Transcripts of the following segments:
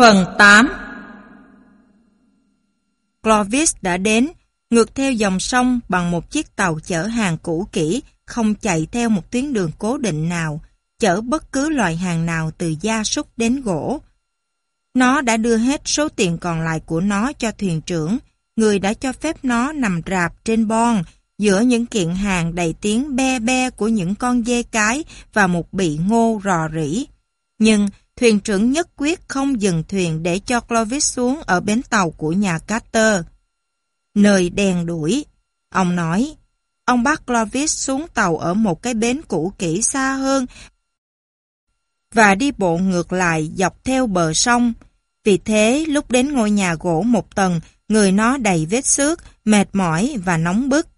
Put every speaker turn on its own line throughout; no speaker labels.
Phần 8 Clovis đã đến, ngược theo dòng sông bằng một chiếc tàu chở hàng cũ kỹ, không chạy theo một tuyến đường cố định nào, chở bất cứ loại hàng nào từ gia súc đến gỗ. Nó đã đưa hết số tiền còn lại của nó cho thuyền trưởng, người đã cho phép nó nằm rạp trên bon, giữa những kiện hàng đầy tiếng be be của những con dê cái và một bị ngô rò rỉ. Nhưng thuyền trưởng nhất quyết không dừng thuyền để cho Clovis xuống ở bến tàu của nhà Carter. Nơi đèn đuổi, ông nói, ông bắt Clovis xuống tàu ở một cái bến cũ kỹ xa hơn và đi bộ ngược lại dọc theo bờ sông. Vì thế, lúc đến ngôi nhà gỗ một tầng, người nó đầy vết xước, mệt mỏi và nóng bức.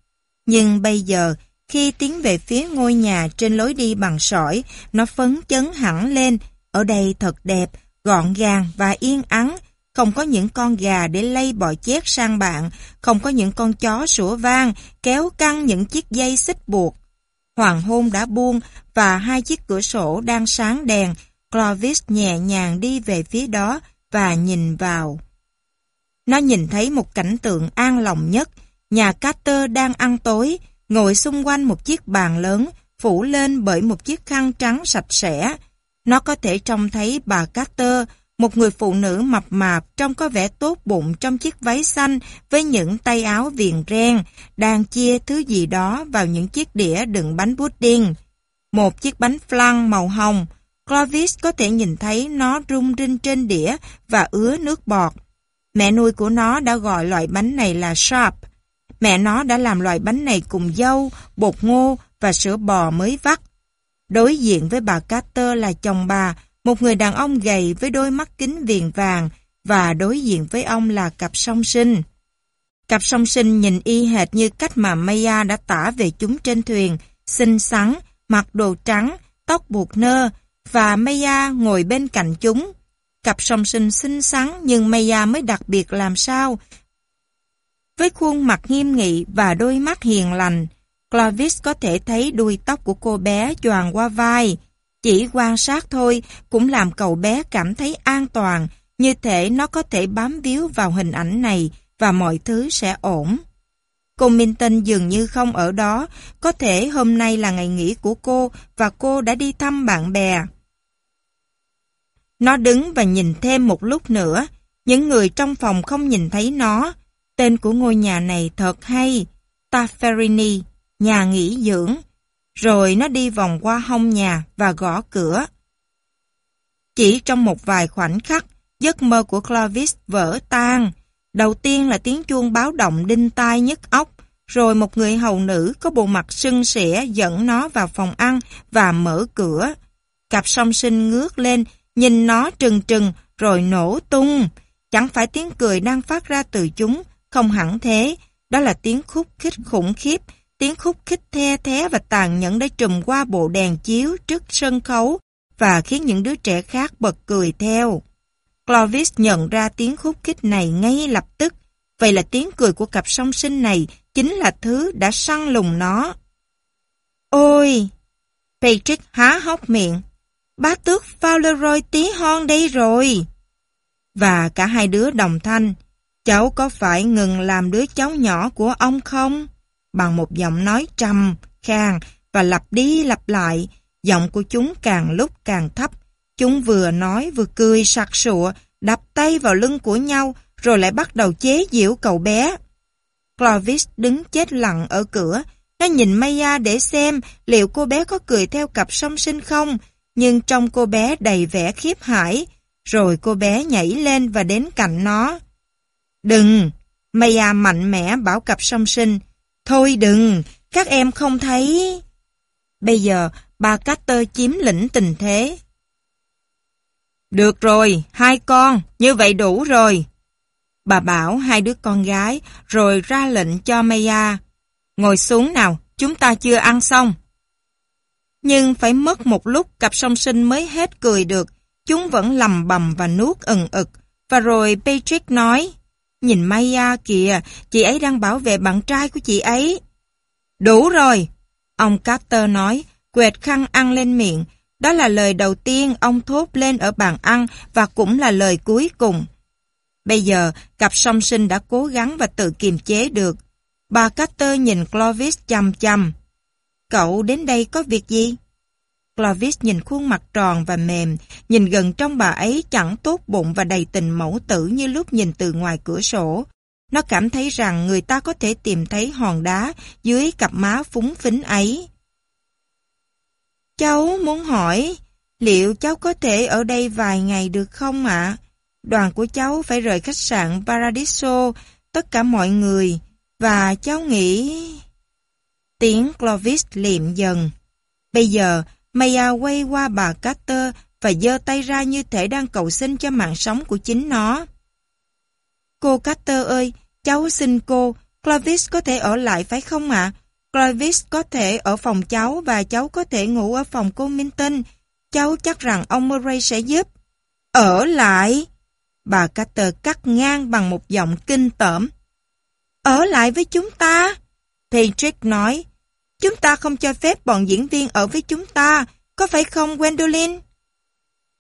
Nhưng bây giờ, khi tiến về phía ngôi nhà trên lối đi bằng sỏi, nó phấn chấn hẳn lên ở đây thật đẹp, gọn gàng và yên ắng, không có những con gà để lây bò chét sang bạn, không có những con chó sủa vang, kéo căng những chiếc dây xích buộc. Hoàng hôn đã buông và hai chiếc cửa sổ đang sáng đèn, Clovis nhẹ nhàng đi về phía đó và nhìn vào. Nó nhìn thấy một cảnh tượng an lòng nhất, nhà Carter đang ăn tối, ngồi xung quanh một chiếc bàn lớn, phủ lên bởi một chiếc khăn trắng sạch sẽ, nó có thể trông thấy bà Carter, một người phụ nữ mập mạp trông có vẻ tốt bụng trong chiếc váy xanh với những tay áo viền ren, đang chia thứ gì đó vào những chiếc đĩa đựng bánh pudding. Một chiếc bánh flan màu hồng, Clovis có thể nhìn thấy nó rung rinh trên đĩa và ứa nước bọt. Mẹ nuôi của nó đã gọi loại bánh này là sharp. Mẹ nó đã làm loại bánh này cùng dâu, bột ngô và sữa bò mới vắt. Đối diện với bà Carter là chồng bà, một người đàn ông gầy với đôi mắt kính viền vàng và đối diện với ông là cặp song sinh. Cặp song sinh nhìn y hệt như cách mà Maya đã tả về chúng trên thuyền, xinh xắn, mặc đồ trắng, tóc buộc nơ, và Maya ngồi bên cạnh chúng. Cặp song sinh xinh xắn nhưng Maya mới đặc biệt làm sao. Với khuôn mặt nghiêm nghị và đôi mắt hiền lành, Clovis có thể thấy đuôi tóc của cô bé choàng qua vai. Chỉ quan sát thôi cũng làm cậu bé cảm thấy an toàn, như thể nó có thể bám víu vào hình ảnh này và mọi thứ sẽ ổn. Cô Minton dường như không ở đó, có thể hôm nay là ngày nghỉ của cô và cô đã đi thăm bạn bè. Nó đứng và nhìn thêm một lúc nữa, những người trong phòng không nhìn thấy nó. Tên của ngôi nhà này thật hay, Tafferini nhà nghỉ dưỡng, rồi nó đi vòng qua hông nhà và gõ cửa. Chỉ trong một vài khoảnh khắc, giấc mơ của Clovis vỡ tan. Đầu tiên là tiếng chuông báo động đinh tai nhức óc, rồi một người hầu nữ có bộ mặt sưng sỉa dẫn nó vào phòng ăn và mở cửa. Cặp song sinh ngước lên, nhìn nó trừng trừng rồi nổ tung. Chẳng phải tiếng cười đang phát ra từ chúng, không hẳn thế, đó là tiếng khúc khích khủng khiếp tiếng khúc khích the thé và tàn nhẫn đã trùm qua bộ đèn chiếu trước sân khấu và khiến những đứa trẻ khác bật cười theo. Clovis nhận ra tiếng khúc khích này ngay lập tức, vậy là tiếng cười của cặp song sinh này chính là thứ đã săn lùng nó. Ôi! Patrick há hốc miệng. Bá tước Fauleroy tí hon đây rồi. Và cả hai đứa đồng thanh. Cháu có phải ngừng làm đứa cháu nhỏ của ông không? bằng một giọng nói trầm, khang và lặp đi lặp lại. Giọng của chúng càng lúc càng thấp. Chúng vừa nói vừa cười sặc sụa, đập tay vào lưng của nhau rồi lại bắt đầu chế giễu cậu bé. Clovis đứng chết lặng ở cửa. Nó nhìn Maya để xem liệu cô bé có cười theo cặp song sinh không, nhưng trong cô bé đầy vẻ khiếp hãi. Rồi cô bé nhảy lên và đến cạnh nó. Đừng! Maya mạnh mẽ bảo cặp song sinh. Thôi đừng, các em không thấy. Bây giờ, bà Carter chiếm lĩnh tình thế. Được rồi, hai con, như vậy đủ rồi. Bà bảo hai đứa con gái, rồi ra lệnh cho Maya. Ngồi xuống nào, chúng ta chưa ăn xong. Nhưng phải mất một lúc cặp song sinh mới hết cười được, chúng vẫn lầm bầm và nuốt ẩn ực. Và rồi Patrick nói, Nhìn Maya kìa, chị ấy đang bảo vệ bạn trai của chị ấy. Đủ rồi, ông Carter nói, quẹt khăn ăn lên miệng. Đó là lời đầu tiên ông thốt lên ở bàn ăn và cũng là lời cuối cùng. Bây giờ, cặp song sinh đã cố gắng và tự kiềm chế được. Bà Carter nhìn Clovis chăm chăm. Cậu đến đây có việc gì? Clovis nhìn khuôn mặt tròn và mềm, nhìn gần trong bà ấy chẳng tốt bụng và đầy tình mẫu tử như lúc nhìn từ ngoài cửa sổ. Nó cảm thấy rằng người ta có thể tìm thấy hòn đá dưới cặp má phúng phính ấy. Cháu muốn hỏi, liệu cháu có thể ở đây vài ngày được không ạ? Đoàn của cháu phải rời khách sạn Paradiso, tất cả mọi người, và cháu nghĩ... Tiếng Clovis liệm dần. Bây giờ, Maya quay qua bà Carter và giơ tay ra như thể đang cầu xin cho mạng sống của chính nó. Cô Carter ơi, cháu xin cô, Clovis có thể ở lại phải không ạ? Clovis có thể ở phòng cháu và cháu có thể ngủ ở phòng cô Minton. Cháu chắc rằng ông Murray sẽ giúp. Ở lại! Bà Carter cắt ngang bằng một giọng kinh tởm. Ở lại với chúng ta! Patrick nói, Chúng ta không cho phép bọn diễn viên ở với chúng ta, có phải không Gwendolyn?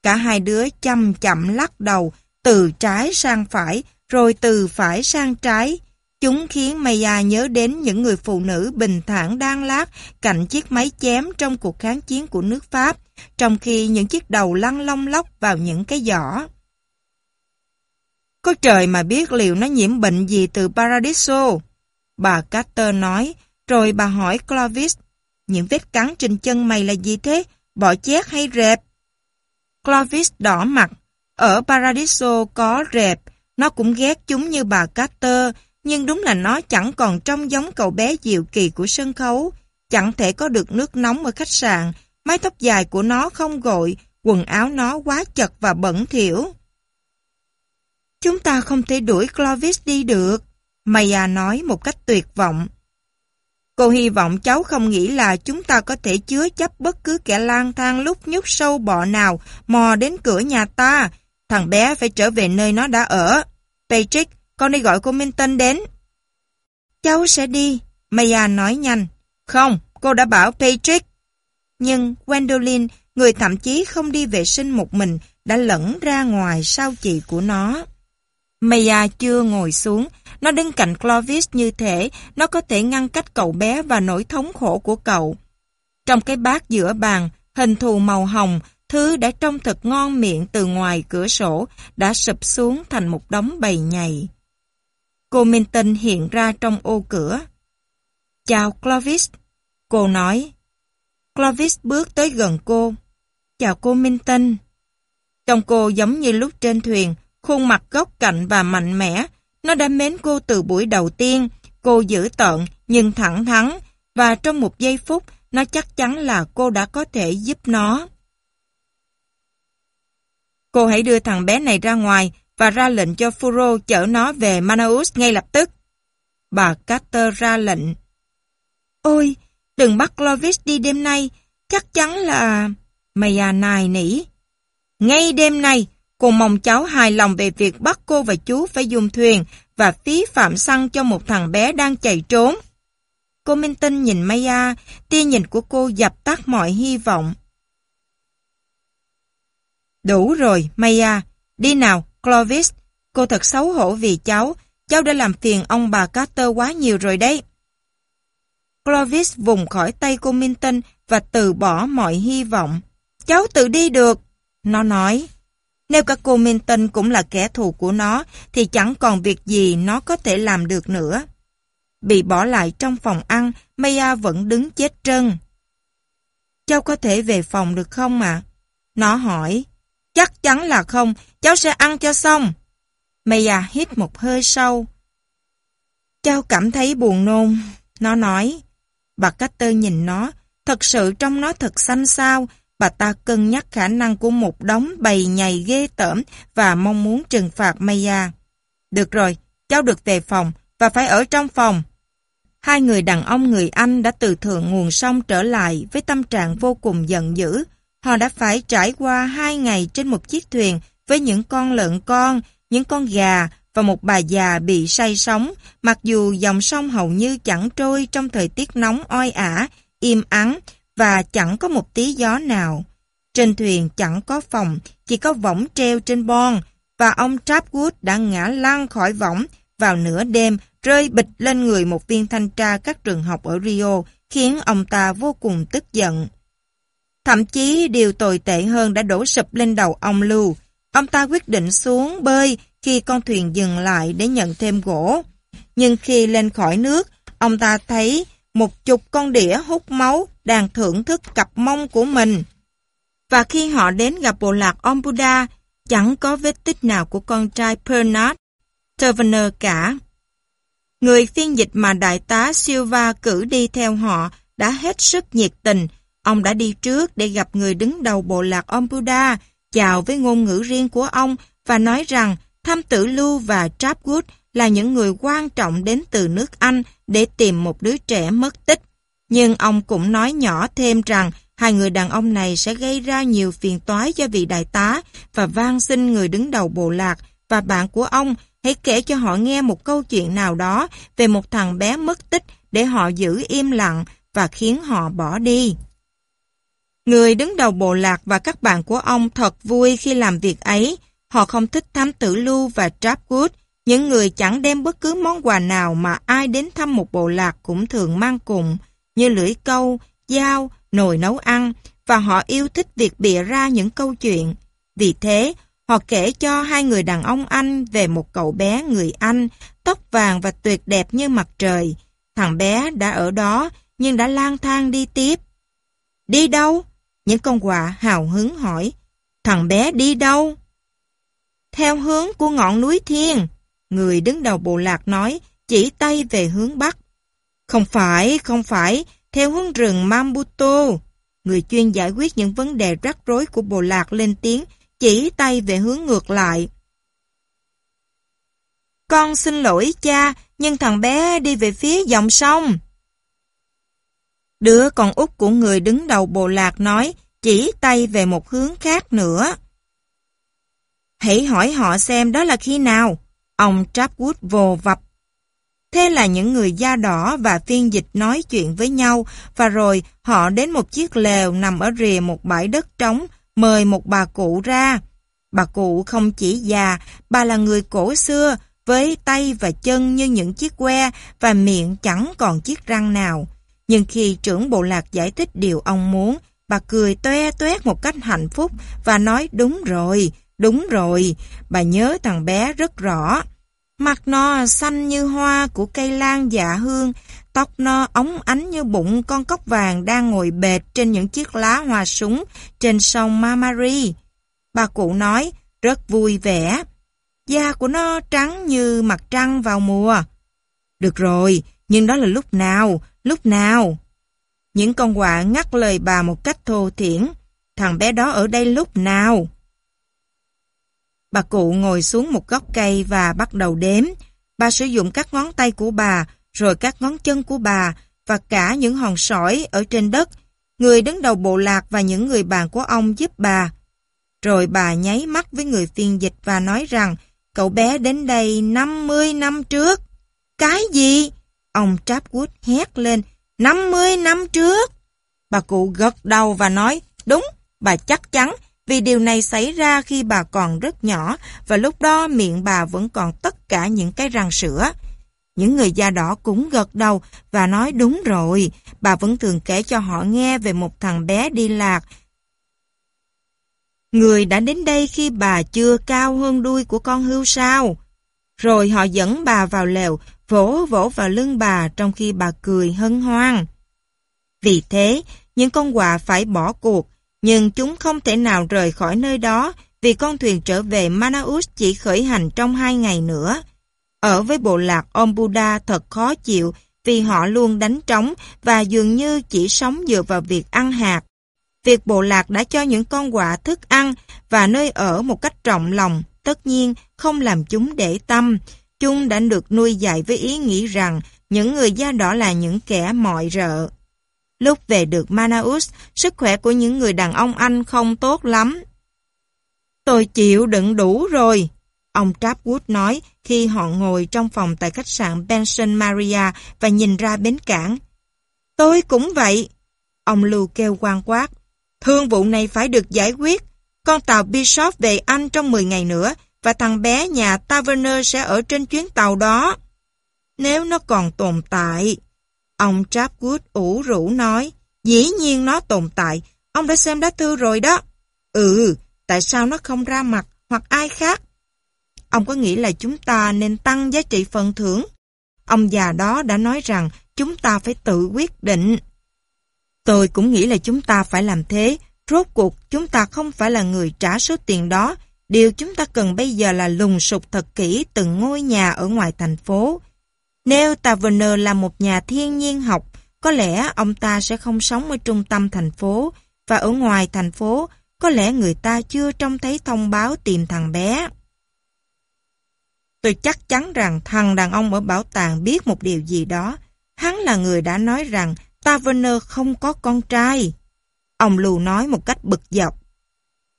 Cả hai đứa chậm chậm lắc đầu, từ trái sang phải, rồi từ phải sang trái. Chúng khiến Maya nhớ đến những người phụ nữ bình thản đang lát cạnh chiếc máy chém trong cuộc kháng chiến của nước Pháp, trong khi những chiếc đầu lăn long lóc vào những cái giỏ. Có trời mà biết liệu nó nhiễm bệnh gì từ Paradiso. Bà Carter nói, rồi bà hỏi Clovis, những vết cắn trên chân mày là gì thế? bỏ chét hay rẹp? Clovis đỏ mặt. Ở Paradiso có rẹp, nó cũng ghét chúng như bà Carter, nhưng đúng là nó chẳng còn trông giống cậu bé diệu kỳ của sân khấu. Chẳng thể có được nước nóng ở khách sạn, mái tóc dài của nó không gội, quần áo nó quá chật và bẩn thỉu. Chúng ta không thể đuổi Clovis đi được, Maya nói một cách tuyệt vọng. Cô hy vọng cháu không nghĩ là chúng ta có thể chứa chấp bất cứ kẻ lang thang lúc nhúc sâu bọ nào mò đến cửa nhà ta. Thằng bé phải trở về nơi nó đã ở. Patrick, con đi gọi cô Minh Tân đến. Cháu sẽ đi, Maya nói nhanh. Không, cô đã bảo Patrick. Nhưng Gwendolyn, người thậm chí không đi vệ sinh một mình, đã lẫn ra ngoài sau chị của nó. Maya chưa ngồi xuống, nó đứng cạnh Clovis như thế, nó có thể ngăn cách cậu bé và nỗi thống khổ của cậu. Trong cái bát giữa bàn, hình thù màu hồng, thứ đã trông thật ngon miệng từ ngoài cửa sổ đã sụp xuống thành một đống bầy nhầy. Cô Minton hiện ra trong ô cửa. Chào Clovis, cô nói. Clovis bước tới gần cô. Chào cô Minton. Trong cô giống như lúc trên thuyền, khuôn mặt góc cạnh và mạnh mẽ, nó đã mến cô từ buổi đầu tiên, cô giữ tợn nhưng thẳng thắn và trong một giây phút nó chắc chắn là cô đã có thể giúp nó. Cô hãy đưa thằng bé này ra ngoài và ra lệnh cho Furo chở nó về Manaus ngay lập tức. Bà Carter ra lệnh. Ôi, đừng bắt Clovis đi đêm nay, chắc chắn là... Maya à, nài nỉ. Ngay đêm nay, Cô mong cháu hài lòng về việc bắt cô và chú phải dùng thuyền và phí phạm xăng cho một thằng bé đang chạy trốn. Cô Minh Tinh nhìn Maya, tia nhìn của cô dập tắt mọi hy vọng. Đủ rồi, Maya. Đi nào, Clovis. Cô thật xấu hổ vì cháu. Cháu đã làm phiền ông bà Carter quá nhiều rồi đấy. Clovis vùng khỏi tay cô Minh Tinh và từ bỏ mọi hy vọng. Cháu tự đi được, nó nói. Nếu các cô minh tinh cũng là kẻ thù của nó, thì chẳng còn việc gì nó có thể làm được nữa. Bị bỏ lại trong phòng ăn, Maya vẫn đứng chết trân. Cháu có thể về phòng được không ạ? Nó hỏi. Chắc chắn là không, cháu sẽ ăn cho xong. Maya hít một hơi sâu. Cháu cảm thấy buồn nôn. Nó nói. Bà Carter nhìn nó. Thật sự trong nó thật xanh xao, bà ta cân nhắc khả năng của một đống bầy nhầy ghê tởm và mong muốn trừng phạt Maya. Được rồi, cháu được về phòng và phải ở trong phòng. Hai người đàn ông người Anh đã từ thượng nguồn sông trở lại với tâm trạng vô cùng giận dữ. Họ đã phải trải qua hai ngày trên một chiếc thuyền với những con lợn con, những con gà và một bà già bị say sóng, mặc dù dòng sông hầu như chẳng trôi trong thời tiết nóng oi ả, im ắng và chẳng có một tí gió nào. Trên thuyền chẳng có phòng, chỉ có võng treo trên bon và ông Trapwood đã ngã lăn khỏi võng vào nửa đêm rơi bịch lên người một viên thanh tra các trường học ở Rio khiến ông ta vô cùng tức giận. Thậm chí điều tồi tệ hơn đã đổ sụp lên đầu ông Lưu. Ông ta quyết định xuống bơi khi con thuyền dừng lại để nhận thêm gỗ. Nhưng khi lên khỏi nước, ông ta thấy một chục con đĩa hút máu đang thưởng thức cặp mông của mình. Và khi họ đến gặp bộ lạc Ombuda, chẳng có vết tích nào của con trai Pernod, Taverner cả. Người phiên dịch mà đại tá Silva cử đi theo họ đã hết sức nhiệt tình. Ông đã đi trước để gặp người đứng đầu bộ lạc Ombuda, chào với ngôn ngữ riêng của ông và nói rằng thăm tử Lưu và Trapwood là những người quan trọng đến từ nước Anh để tìm một đứa trẻ mất tích. Nhưng ông cũng nói nhỏ thêm rằng hai người đàn ông này sẽ gây ra nhiều phiền toái cho vị đại tá và van xin người đứng đầu bộ lạc và bạn của ông, hãy kể cho họ nghe một câu chuyện nào đó về một thằng bé mất tích để họ giữ im lặng và khiến họ bỏ đi. Người đứng đầu bộ lạc và các bạn của ông thật vui khi làm việc ấy. Họ không thích thám tử Lưu và Trapwood những người chẳng đem bất cứ món quà nào mà ai đến thăm một bộ lạc cũng thường mang cùng, như lưỡi câu, dao, nồi nấu ăn, và họ yêu thích việc bịa ra những câu chuyện. Vì thế, họ kể cho hai người đàn ông Anh về một cậu bé người Anh, tóc vàng và tuyệt đẹp như mặt trời. Thằng bé đã ở đó, nhưng đã lang thang đi tiếp. Đi đâu? Những con quạ hào hứng hỏi. Thằng bé đi đâu? Theo hướng của ngọn núi thiên, Người đứng đầu bộ lạc nói, chỉ tay về hướng Bắc. Không phải, không phải, theo hướng rừng Mambuto. Người chuyên giải quyết những vấn đề rắc rối của bộ lạc lên tiếng, chỉ tay về hướng ngược lại. Con xin lỗi cha, nhưng thằng bé đi về phía dòng sông. Đứa con út của người đứng đầu bộ lạc nói, chỉ tay về một hướng khác nữa. Hãy hỏi họ xem đó là khi nào. Ông Trapwood vồ vập. Thế là những người da đỏ và phiên dịch nói chuyện với nhau và rồi họ đến một chiếc lều nằm ở rìa một bãi đất trống mời một bà cụ ra. Bà cụ không chỉ già, bà là người cổ xưa với tay và chân như những chiếc que và miệng chẳng còn chiếc răng nào. Nhưng khi trưởng bộ lạc giải thích điều ông muốn, bà cười toe toét một cách hạnh phúc và nói đúng rồi, đúng rồi, bà nhớ thằng bé rất rõ. Mặt nó xanh như hoa của cây lan dạ hương, tóc nó óng ánh như bụng con cóc vàng đang ngồi bệt trên những chiếc lá hoa súng trên sông Mamari. Bà cụ nói, rất vui vẻ. Da của nó trắng như mặt trăng vào mùa. Được rồi, nhưng đó là lúc nào, lúc nào? Những con quạ ngắt lời bà một cách thô thiển. Thằng bé đó ở đây lúc nào? Bà cụ ngồi xuống một gốc cây và bắt đầu đếm. Bà sử dụng các ngón tay của bà, rồi các ngón chân của bà và cả những hòn sỏi ở trên đất. Người đứng đầu bộ lạc và những người bạn của ông giúp bà. Rồi bà nháy mắt với người phiên dịch và nói rằng cậu bé đến đây 50 năm trước. Cái gì? Ông Trapwood hét lên 50 năm trước. Bà cụ gật đầu và nói đúng, bà chắc chắn vì điều này xảy ra khi bà còn rất nhỏ và lúc đó miệng bà vẫn còn tất cả những cái răng sữa. Những người da đỏ cũng gật đầu và nói đúng rồi, bà vẫn thường kể cho họ nghe về một thằng bé đi lạc. Người đã đến đây khi bà chưa cao hơn đuôi của con hươu sao? Rồi họ dẫn bà vào lều, vỗ vỗ vào lưng bà trong khi bà cười hân hoan. Vì thế, những con quạ phải bỏ cuộc nhưng chúng không thể nào rời khỏi nơi đó vì con thuyền trở về Manaus chỉ khởi hành trong hai ngày nữa. Ở với bộ lạc Ombuda thật khó chịu vì họ luôn đánh trống và dường như chỉ sống dựa vào việc ăn hạt. Việc bộ lạc đã cho những con quạ thức ăn và nơi ở một cách trọng lòng, tất nhiên không làm chúng để tâm. Chúng đã được nuôi dạy với ý nghĩ rằng những người da đỏ là những kẻ mọi rợ. Lúc về được Manaus, sức khỏe của những người đàn ông Anh không tốt lắm. Tôi chịu đựng đủ rồi, ông Trapwood nói khi họ ngồi trong phòng tại khách sạn Benson Maria và nhìn ra bến cảng. Tôi cũng vậy, ông Lưu kêu quan quát. Thương vụ này phải được giải quyết. Con tàu Bishop về Anh trong 10 ngày nữa và thằng bé nhà Taverner sẽ ở trên chuyến tàu đó. Nếu nó còn tồn tại... Ông Chapwood ủ rũ nói, dĩ nhiên nó tồn tại, ông đã xem lá thư rồi đó. Ừ, tại sao nó không ra mặt hoặc ai khác? Ông có nghĩ là chúng ta nên tăng giá trị phần thưởng? Ông già đó đã nói rằng chúng ta phải tự quyết định. Tôi cũng nghĩ là chúng ta phải làm thế. Rốt cuộc chúng ta không phải là người trả số tiền đó. Điều chúng ta cần bây giờ là lùng sục thật kỹ từng ngôi nhà ở ngoài thành phố. Nếu Taverner là một nhà thiên nhiên học, có lẽ ông ta sẽ không sống ở trung tâm thành phố, và ở ngoài thành phố, có lẽ người ta chưa trông thấy thông báo tìm thằng bé. Tôi chắc chắn rằng thằng đàn ông ở bảo tàng biết một điều gì đó. Hắn là người đã nói rằng Taverner không có con trai. Ông Lù nói một cách bực dọc.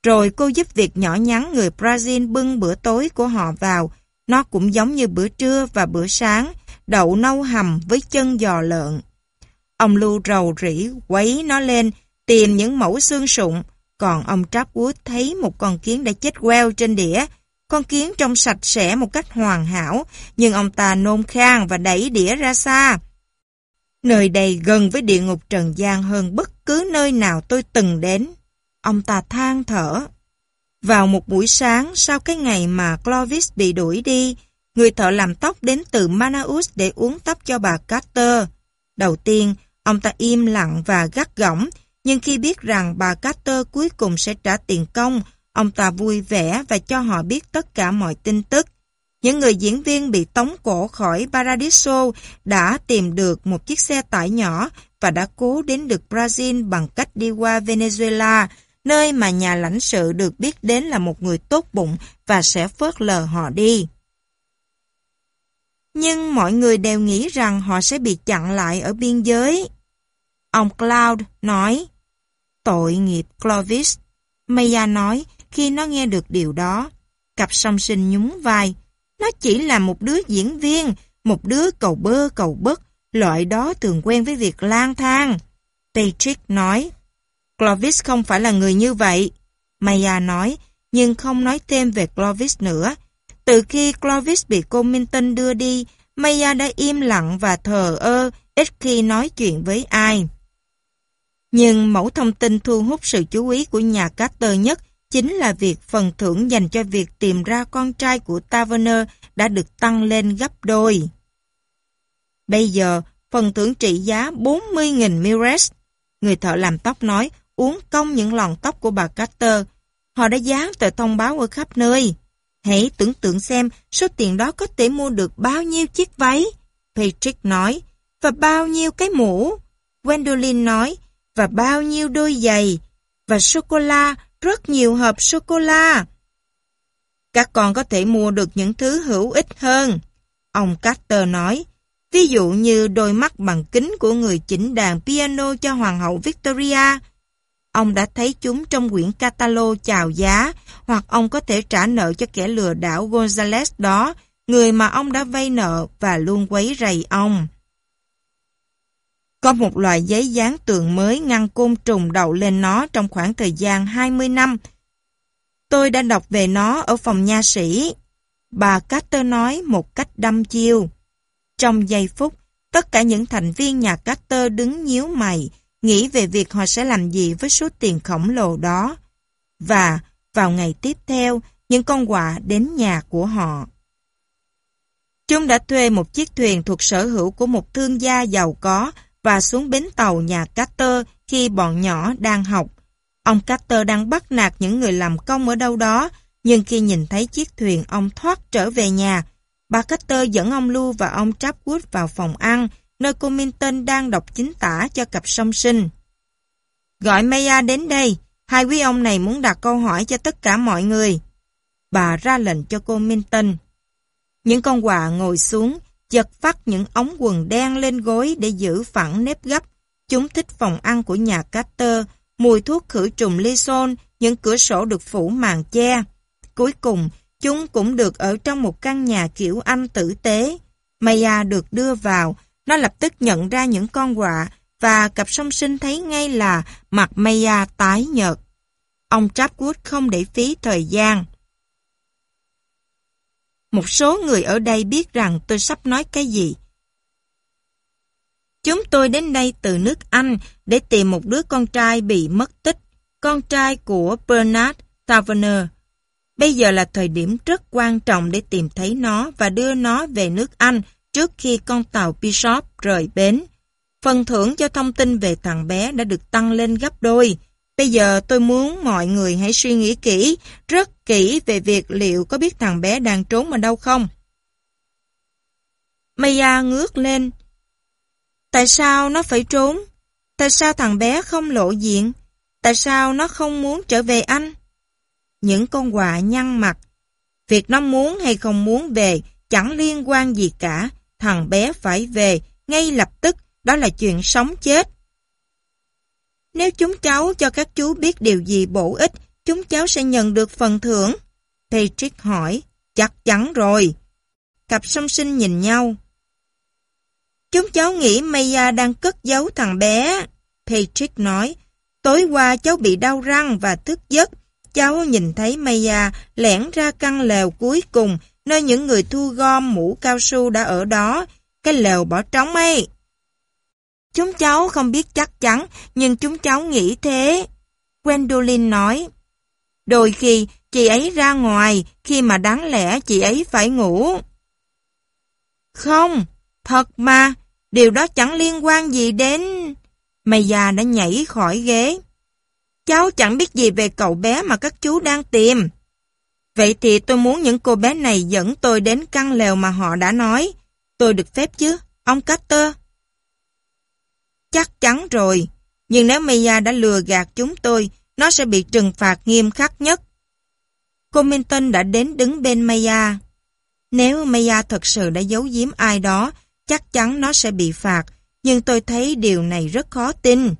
Rồi cô giúp việc nhỏ nhắn người Brazil bưng bữa tối của họ vào. Nó cũng giống như bữa trưa và bữa sáng, đậu nâu hầm với chân giò lợn. Ông Lưu rầu rỉ quấy nó lên, tìm những mẫu xương sụn, còn ông Trapwood thấy một con kiến đã chết queo trên đĩa. Con kiến trông sạch sẽ một cách hoàn hảo, nhưng ông ta nôn khan và đẩy đĩa ra xa. Nơi đây gần với địa ngục trần gian hơn bất cứ nơi nào tôi từng đến. Ông ta than thở. Vào một buổi sáng sau cái ngày mà Clovis bị đuổi đi, Người thợ làm tóc đến từ Manaus để uống tóc cho bà Carter. Đầu tiên, ông ta im lặng và gắt gỏng, nhưng khi biết rằng bà Carter cuối cùng sẽ trả tiền công, ông ta vui vẻ và cho họ biết tất cả mọi tin tức. Những người diễn viên bị tống cổ khỏi Paradiso đã tìm được một chiếc xe tải nhỏ và đã cố đến được Brazil bằng cách đi qua Venezuela, nơi mà nhà lãnh sự được biết đến là một người tốt bụng và sẽ phớt lờ họ đi nhưng mọi người đều nghĩ rằng họ sẽ bị chặn lại ở biên giới. Ông Cloud nói, tội nghiệp Clovis. Maya nói khi nó nghe được điều đó, cặp song sinh nhún vai. Nó chỉ là một đứa diễn viên, một đứa cầu bơ cầu bất, loại đó thường quen với việc lang thang. Patrick nói, Clovis không phải là người như vậy. Maya nói, nhưng không nói thêm về Clovis nữa, từ khi Clovis bị cô Minton đưa đi, Maya đã im lặng và thờ ơ, ít khi nói chuyện với ai. Nhưng mẫu thông tin thu hút sự chú ý của nhà Carter nhất chính là việc phần thưởng dành cho việc tìm ra con trai của Taverner đã được tăng lên gấp đôi. Bây giờ, phần thưởng trị giá 40.000 Mires. Người thợ làm tóc nói uống công những lọn tóc của bà Carter. Họ đã dán tờ thông báo ở khắp nơi. Hãy tưởng tượng xem số tiền đó có thể mua được bao nhiêu chiếc váy. Patrick nói, và bao nhiêu cái mũ. Gwendolyn nói, và bao nhiêu đôi giày. Và sô-cô-la, rất nhiều hộp sô-cô-la. Các con có thể mua được những thứ hữu ích hơn. Ông Carter nói, ví dụ như đôi mắt bằng kính của người chỉnh đàn piano cho Hoàng hậu Victoria, ông đã thấy chúng trong quyển catalog chào giá hoặc ông có thể trả nợ cho kẻ lừa đảo Gonzales đó, người mà ông đã vay nợ và luôn quấy rầy ông. Có một loại giấy dán tường mới ngăn côn trùng đậu lên nó trong khoảng thời gian 20 năm. Tôi đã đọc về nó ở phòng nha sĩ. Bà Carter nói một cách đâm chiêu. Trong giây phút, tất cả những thành viên nhà Carter đứng nhíu mày, nghĩ về việc họ sẽ làm gì với số tiền khổng lồ đó. Và vào ngày tiếp theo, những con quạ đến nhà của họ. Chúng đã thuê một chiếc thuyền thuộc sở hữu của một thương gia giàu có và xuống bến tàu nhà Carter khi bọn nhỏ đang học. Ông Carter đang bắt nạt những người làm công ở đâu đó, nhưng khi nhìn thấy chiếc thuyền ông thoát trở về nhà, bà Carter dẫn ông Lu và ông Trapwood vào phòng ăn, nơi cô Minton đang đọc chính tả cho cặp song sinh. Gọi Maya đến đây, hai quý ông này muốn đặt câu hỏi cho tất cả mọi người. Bà ra lệnh cho cô Minton. Những con quạ ngồi xuống, giật phát những ống quần đen lên gối để giữ phẳng nếp gấp. Chúng thích phòng ăn của nhà Carter, mùi thuốc khử trùng lyson những cửa sổ được phủ màn che. Cuối cùng, chúng cũng được ở trong một căn nhà kiểu Anh tử tế. Maya được đưa vào nó lập tức nhận ra những con quạ và cặp song sinh thấy ngay là mặt Maya tái nhợt. Ông Trapwood không để phí thời gian. Một số người ở đây biết rằng tôi sắp nói cái gì. Chúng tôi đến đây từ nước Anh để tìm một đứa con trai bị mất tích, con trai của Bernard Taverner. Bây giờ là thời điểm rất quan trọng để tìm thấy nó và đưa nó về nước Anh trước khi con tàu Bishop rời bến. Phần thưởng cho thông tin về thằng bé đã được tăng lên gấp đôi. Bây giờ tôi muốn mọi người hãy suy nghĩ kỹ, rất kỹ về việc liệu có biết thằng bé đang trốn ở đâu không. Maya ngước lên. Tại sao nó phải trốn? Tại sao thằng bé không lộ diện? Tại sao nó không muốn trở về anh? Những con quạ nhăn mặt. Việc nó muốn hay không muốn về chẳng liên quan gì cả thằng bé phải về ngay lập tức, đó là chuyện sống chết. Nếu chúng cháu cho các chú biết điều gì bổ ích, chúng cháu sẽ nhận được phần thưởng. Patrick hỏi, chắc chắn rồi. Cặp song sinh nhìn nhau. Chúng cháu nghĩ Maya đang cất giấu thằng bé. Patrick nói, tối qua cháu bị đau răng và thức giấc. Cháu nhìn thấy Maya lẻn ra căn lều cuối cùng, nơi những người thu gom mũ cao su đã ở đó, cái lều bỏ trống ấy. Chúng cháu không biết chắc chắn, nhưng chúng cháu nghĩ thế. Gwendolyn nói, đôi khi chị ấy ra ngoài khi mà đáng lẽ chị ấy phải ngủ. Không, thật mà, điều đó chẳng liên quan gì đến... Mày già đã nhảy khỏi ghế. Cháu chẳng biết gì về cậu bé mà các chú đang tìm. Vậy thì tôi muốn những cô bé này dẫn tôi đến căn lều mà họ đã nói. Tôi được phép chứ, ông Carter? Chắc chắn rồi. Nhưng nếu Mia đã lừa gạt chúng tôi, nó sẽ bị trừng phạt nghiêm khắc nhất. Cô Minton đã đến đứng bên Maya. Nếu Maya thật sự đã giấu giếm ai đó, chắc chắn nó sẽ bị phạt, nhưng tôi thấy điều này rất khó tin.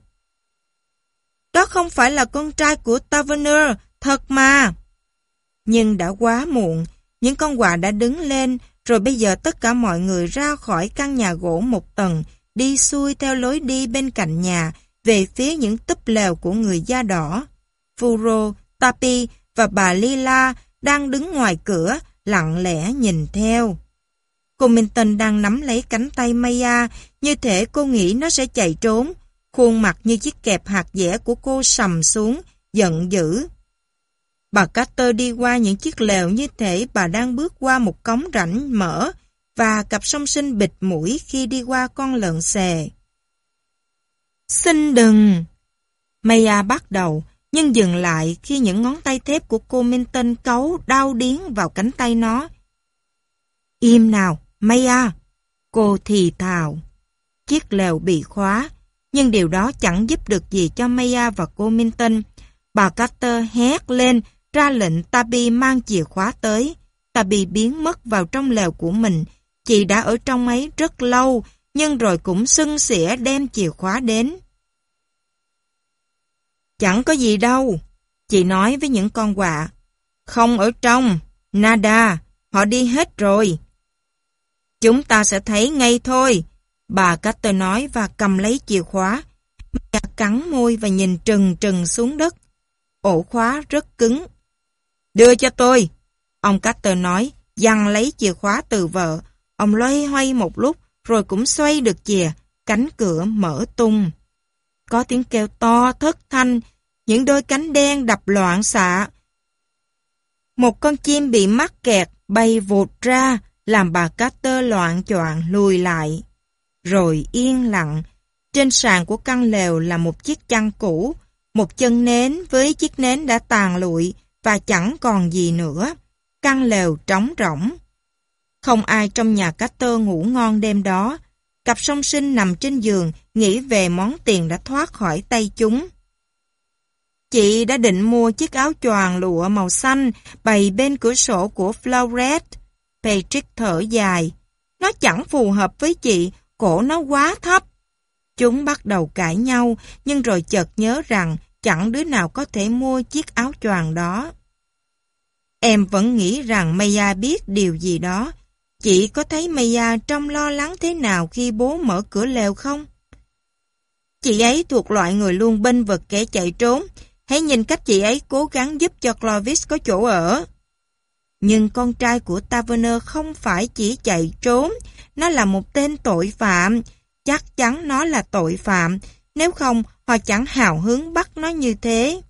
Đó không phải là con trai của Taverner, thật mà. Nhưng đã quá muộn, những con quạ đã đứng lên, rồi bây giờ tất cả mọi người ra khỏi căn nhà gỗ một tầng, đi xuôi theo lối đi bên cạnh nhà, về phía những túp lều của người da đỏ. Furo, Tapi và bà Lila đang đứng ngoài cửa, lặng lẽ nhìn theo. Cô Minton đang nắm lấy cánh tay Maya, như thể cô nghĩ nó sẽ chạy trốn. Khuôn mặt như chiếc kẹp hạt dẻ của cô sầm xuống, giận dữ. Bà Carter đi qua những chiếc lều như thể bà đang bước qua một cống rãnh mở và cặp song sinh bịt mũi khi đi qua con lợn xề. Xin đừng! Maya bắt đầu, nhưng dừng lại khi những ngón tay thép của cô Minton cấu đau điến vào cánh tay nó. Im nào, Maya! Cô thì thào. Chiếc lều bị khóa, nhưng điều đó chẳng giúp được gì cho Maya và cô Minton. Bà Carter hét lên ra lệnh Tabi mang chìa khóa tới. Tabi biến mất vào trong lều của mình. Chị đã ở trong ấy rất lâu, nhưng rồi cũng xưng xỉa đem chìa khóa đến. Chẳng có gì đâu, chị nói với những con quạ. Không ở trong, nada, họ đi hết rồi. Chúng ta sẽ thấy ngay thôi, bà Carter nói và cầm lấy chìa khóa. Bà cắn môi và nhìn trừng trừng xuống đất. Ổ khóa rất cứng Đưa cho tôi. Ông Carter nói, dằn lấy chìa khóa từ vợ. Ông loay hoay một lúc, rồi cũng xoay được chìa. Cánh cửa mở tung. Có tiếng kêu to, thất thanh. Những đôi cánh đen đập loạn xạ. Một con chim bị mắc kẹt, bay vụt ra, làm bà Carter loạn choạng lùi lại. Rồi yên lặng. Trên sàn của căn lều là một chiếc chăn cũ, một chân nến với chiếc nến đã tàn lụi, và chẳng còn gì nữa. Căn lều trống rỗng. Không ai trong nhà cá tơ ngủ ngon đêm đó. Cặp song sinh nằm trên giường nghĩ về món tiền đã thoát khỏi tay chúng. Chị đã định mua chiếc áo choàng lụa màu xanh bày bên cửa sổ của Florette. Patrick thở dài. Nó chẳng phù hợp với chị, cổ nó quá thấp. Chúng bắt đầu cãi nhau, nhưng rồi chợt nhớ rằng chẳng đứa nào có thể mua chiếc áo choàng đó. Em vẫn nghĩ rằng Maya biết điều gì đó. Chị có thấy Maya trông lo lắng thế nào khi bố mở cửa lều không? Chị ấy thuộc loại người luôn bênh vực kẻ chạy trốn. Hãy nhìn cách chị ấy cố gắng giúp cho Clovis có chỗ ở. Nhưng con trai của Taverner không phải chỉ chạy trốn, nó là một tên tội phạm. Chắc chắn nó là tội phạm, nếu không họ chẳng hào hứng bắt nó như thế.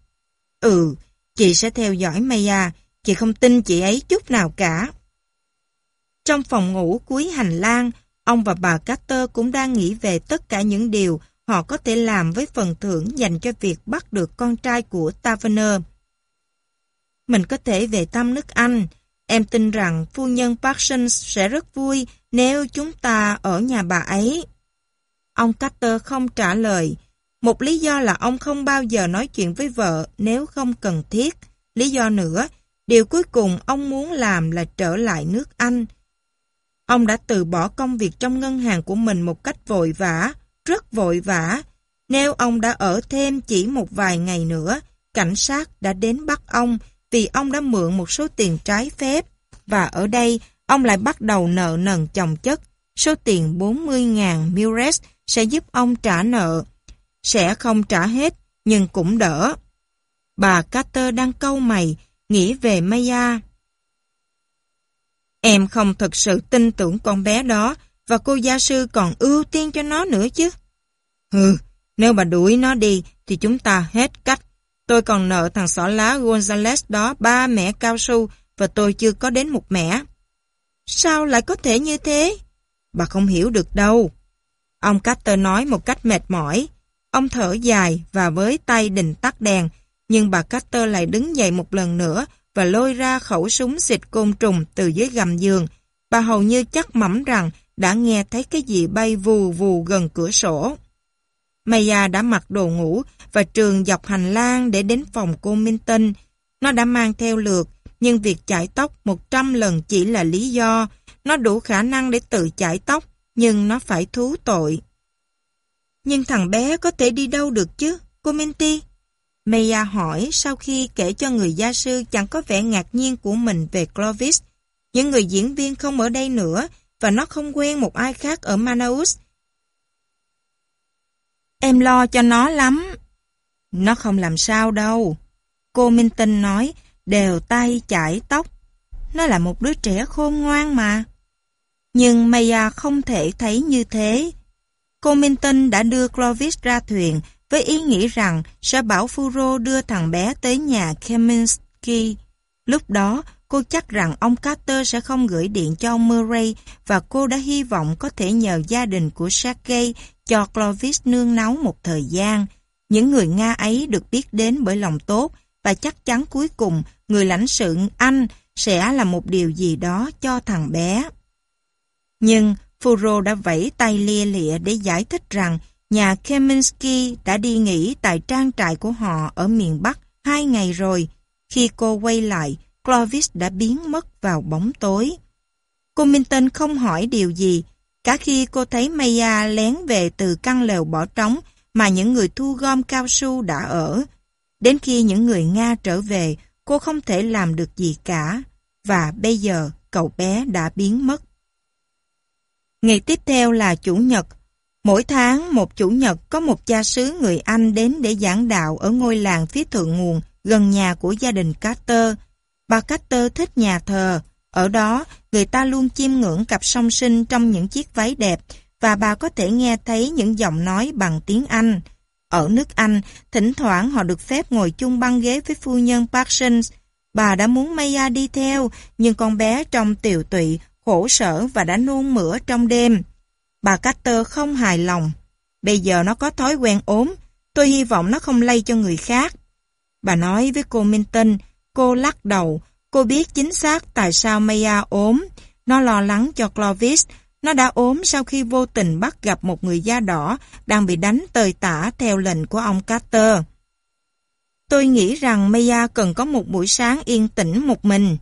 Ừ, chị sẽ theo dõi Maya, chị không tin chị ấy chút nào cả. Trong phòng ngủ cuối hành lang, ông và bà Carter cũng đang nghĩ về tất cả những điều họ có thể làm với phần thưởng dành cho việc bắt được con trai của Taverner. Mình có thể về thăm nước Anh. Em tin rằng phu nhân Parsons sẽ rất vui nếu chúng ta ở nhà bà ấy. Ông Carter không trả lời. Một lý do là ông không bao giờ nói chuyện với vợ nếu không cần thiết. Lý do nữa, điều cuối cùng ông muốn làm là trở lại nước Anh. Ông đã từ bỏ công việc trong ngân hàng của mình một cách vội vã, rất vội vã. Nếu ông đã ở thêm chỉ một vài ngày nữa, cảnh sát đã đến bắt ông vì ông đã mượn một số tiền trái phép. Và ở đây, ông lại bắt đầu nợ nần chồng chất. Số tiền 40.000 Mures sẽ giúp ông trả nợ sẽ không trả hết, nhưng cũng đỡ. Bà Carter đang câu mày, nghĩ về Maya. Em không thật sự tin tưởng con bé đó và cô gia sư còn ưu tiên cho nó nữa chứ. Hừ, nếu bà đuổi nó đi thì chúng ta hết cách. Tôi còn nợ thằng xỏ lá Gonzales đó ba mẻ cao su và tôi chưa có đến một mẻ. Sao lại có thể như thế? Bà không hiểu được đâu. Ông Carter nói một cách mệt mỏi. Ông thở dài và với tay định tắt đèn, nhưng bà Carter lại đứng dậy một lần nữa và lôi ra khẩu súng xịt côn trùng từ dưới gầm giường. Bà hầu như chắc mẩm rằng đã nghe thấy cái gì bay vù vù gần cửa sổ. Maya đã mặc đồ ngủ và trường dọc hành lang để đến phòng cô Minton. Nó đã mang theo lược, nhưng việc chải tóc 100 lần chỉ là lý do. Nó đủ khả năng để tự chải tóc, nhưng nó phải thú tội. Nhưng thằng bé có thể đi đâu được chứ, cô Minty? Maya hỏi sau khi kể cho người gia sư chẳng có vẻ ngạc nhiên của mình về Clovis. Những người diễn viên không ở đây nữa và nó không quen một ai khác ở Manaus. Em lo cho nó lắm. Nó không làm sao đâu. Cô Minton nói, đều tay chải tóc. Nó là một đứa trẻ khôn ngoan mà. Nhưng Maya không thể thấy như thế. Cô Minh Tinh đã đưa Clovis ra thuyền với ý nghĩ rằng sẽ bảo Furo đưa thằng bé tới nhà Kaminsky. Lúc đó, cô chắc rằng ông Carter sẽ không gửi điện cho ông Murray và cô đã hy vọng có thể nhờ gia đình của Sergei cho Clovis nương náu một thời gian. Những người Nga ấy được biết đến bởi lòng tốt và chắc chắn cuối cùng người lãnh sự Anh sẽ là một điều gì đó cho thằng bé. Nhưng Furo đã vẫy tay lia lịa để giải thích rằng nhà Keminsky đã đi nghỉ tại trang trại của họ ở miền Bắc hai ngày rồi. Khi cô quay lại, Clovis đã biến mất vào bóng tối. Cô Minton không hỏi điều gì, cả khi cô thấy Maya lén về từ căn lều bỏ trống mà những người thu gom cao su đã ở. Đến khi những người Nga trở về, cô không thể làm được gì cả. Và bây giờ, cậu bé đã biến mất. Ngày tiếp theo là Chủ nhật. Mỗi tháng một Chủ nhật có một cha xứ người Anh đến để giảng đạo ở ngôi làng phía thượng nguồn gần nhà của gia đình Carter. Bà Carter thích nhà thờ. Ở đó, người ta luôn chiêm ngưỡng cặp song sinh trong những chiếc váy đẹp và bà có thể nghe thấy những giọng nói bằng tiếng Anh. Ở nước Anh, thỉnh thoảng họ được phép ngồi chung băng ghế với phu nhân Parsons. Bà đã muốn Maya đi theo, nhưng con bé trong tiều tụy khổ sở và đã nôn mửa trong đêm. Bà Carter không hài lòng. Bây giờ nó có thói quen ốm, tôi hy vọng nó không lây cho người khác. Bà nói với cô Minton, cô lắc đầu, cô biết chính xác tại sao Maya ốm. Nó lo lắng cho Clovis, nó đã ốm sau khi vô tình bắt gặp một người da đỏ đang bị đánh tơi tả theo lệnh của ông Carter. Tôi nghĩ rằng Maya cần có một buổi sáng yên tĩnh một mình.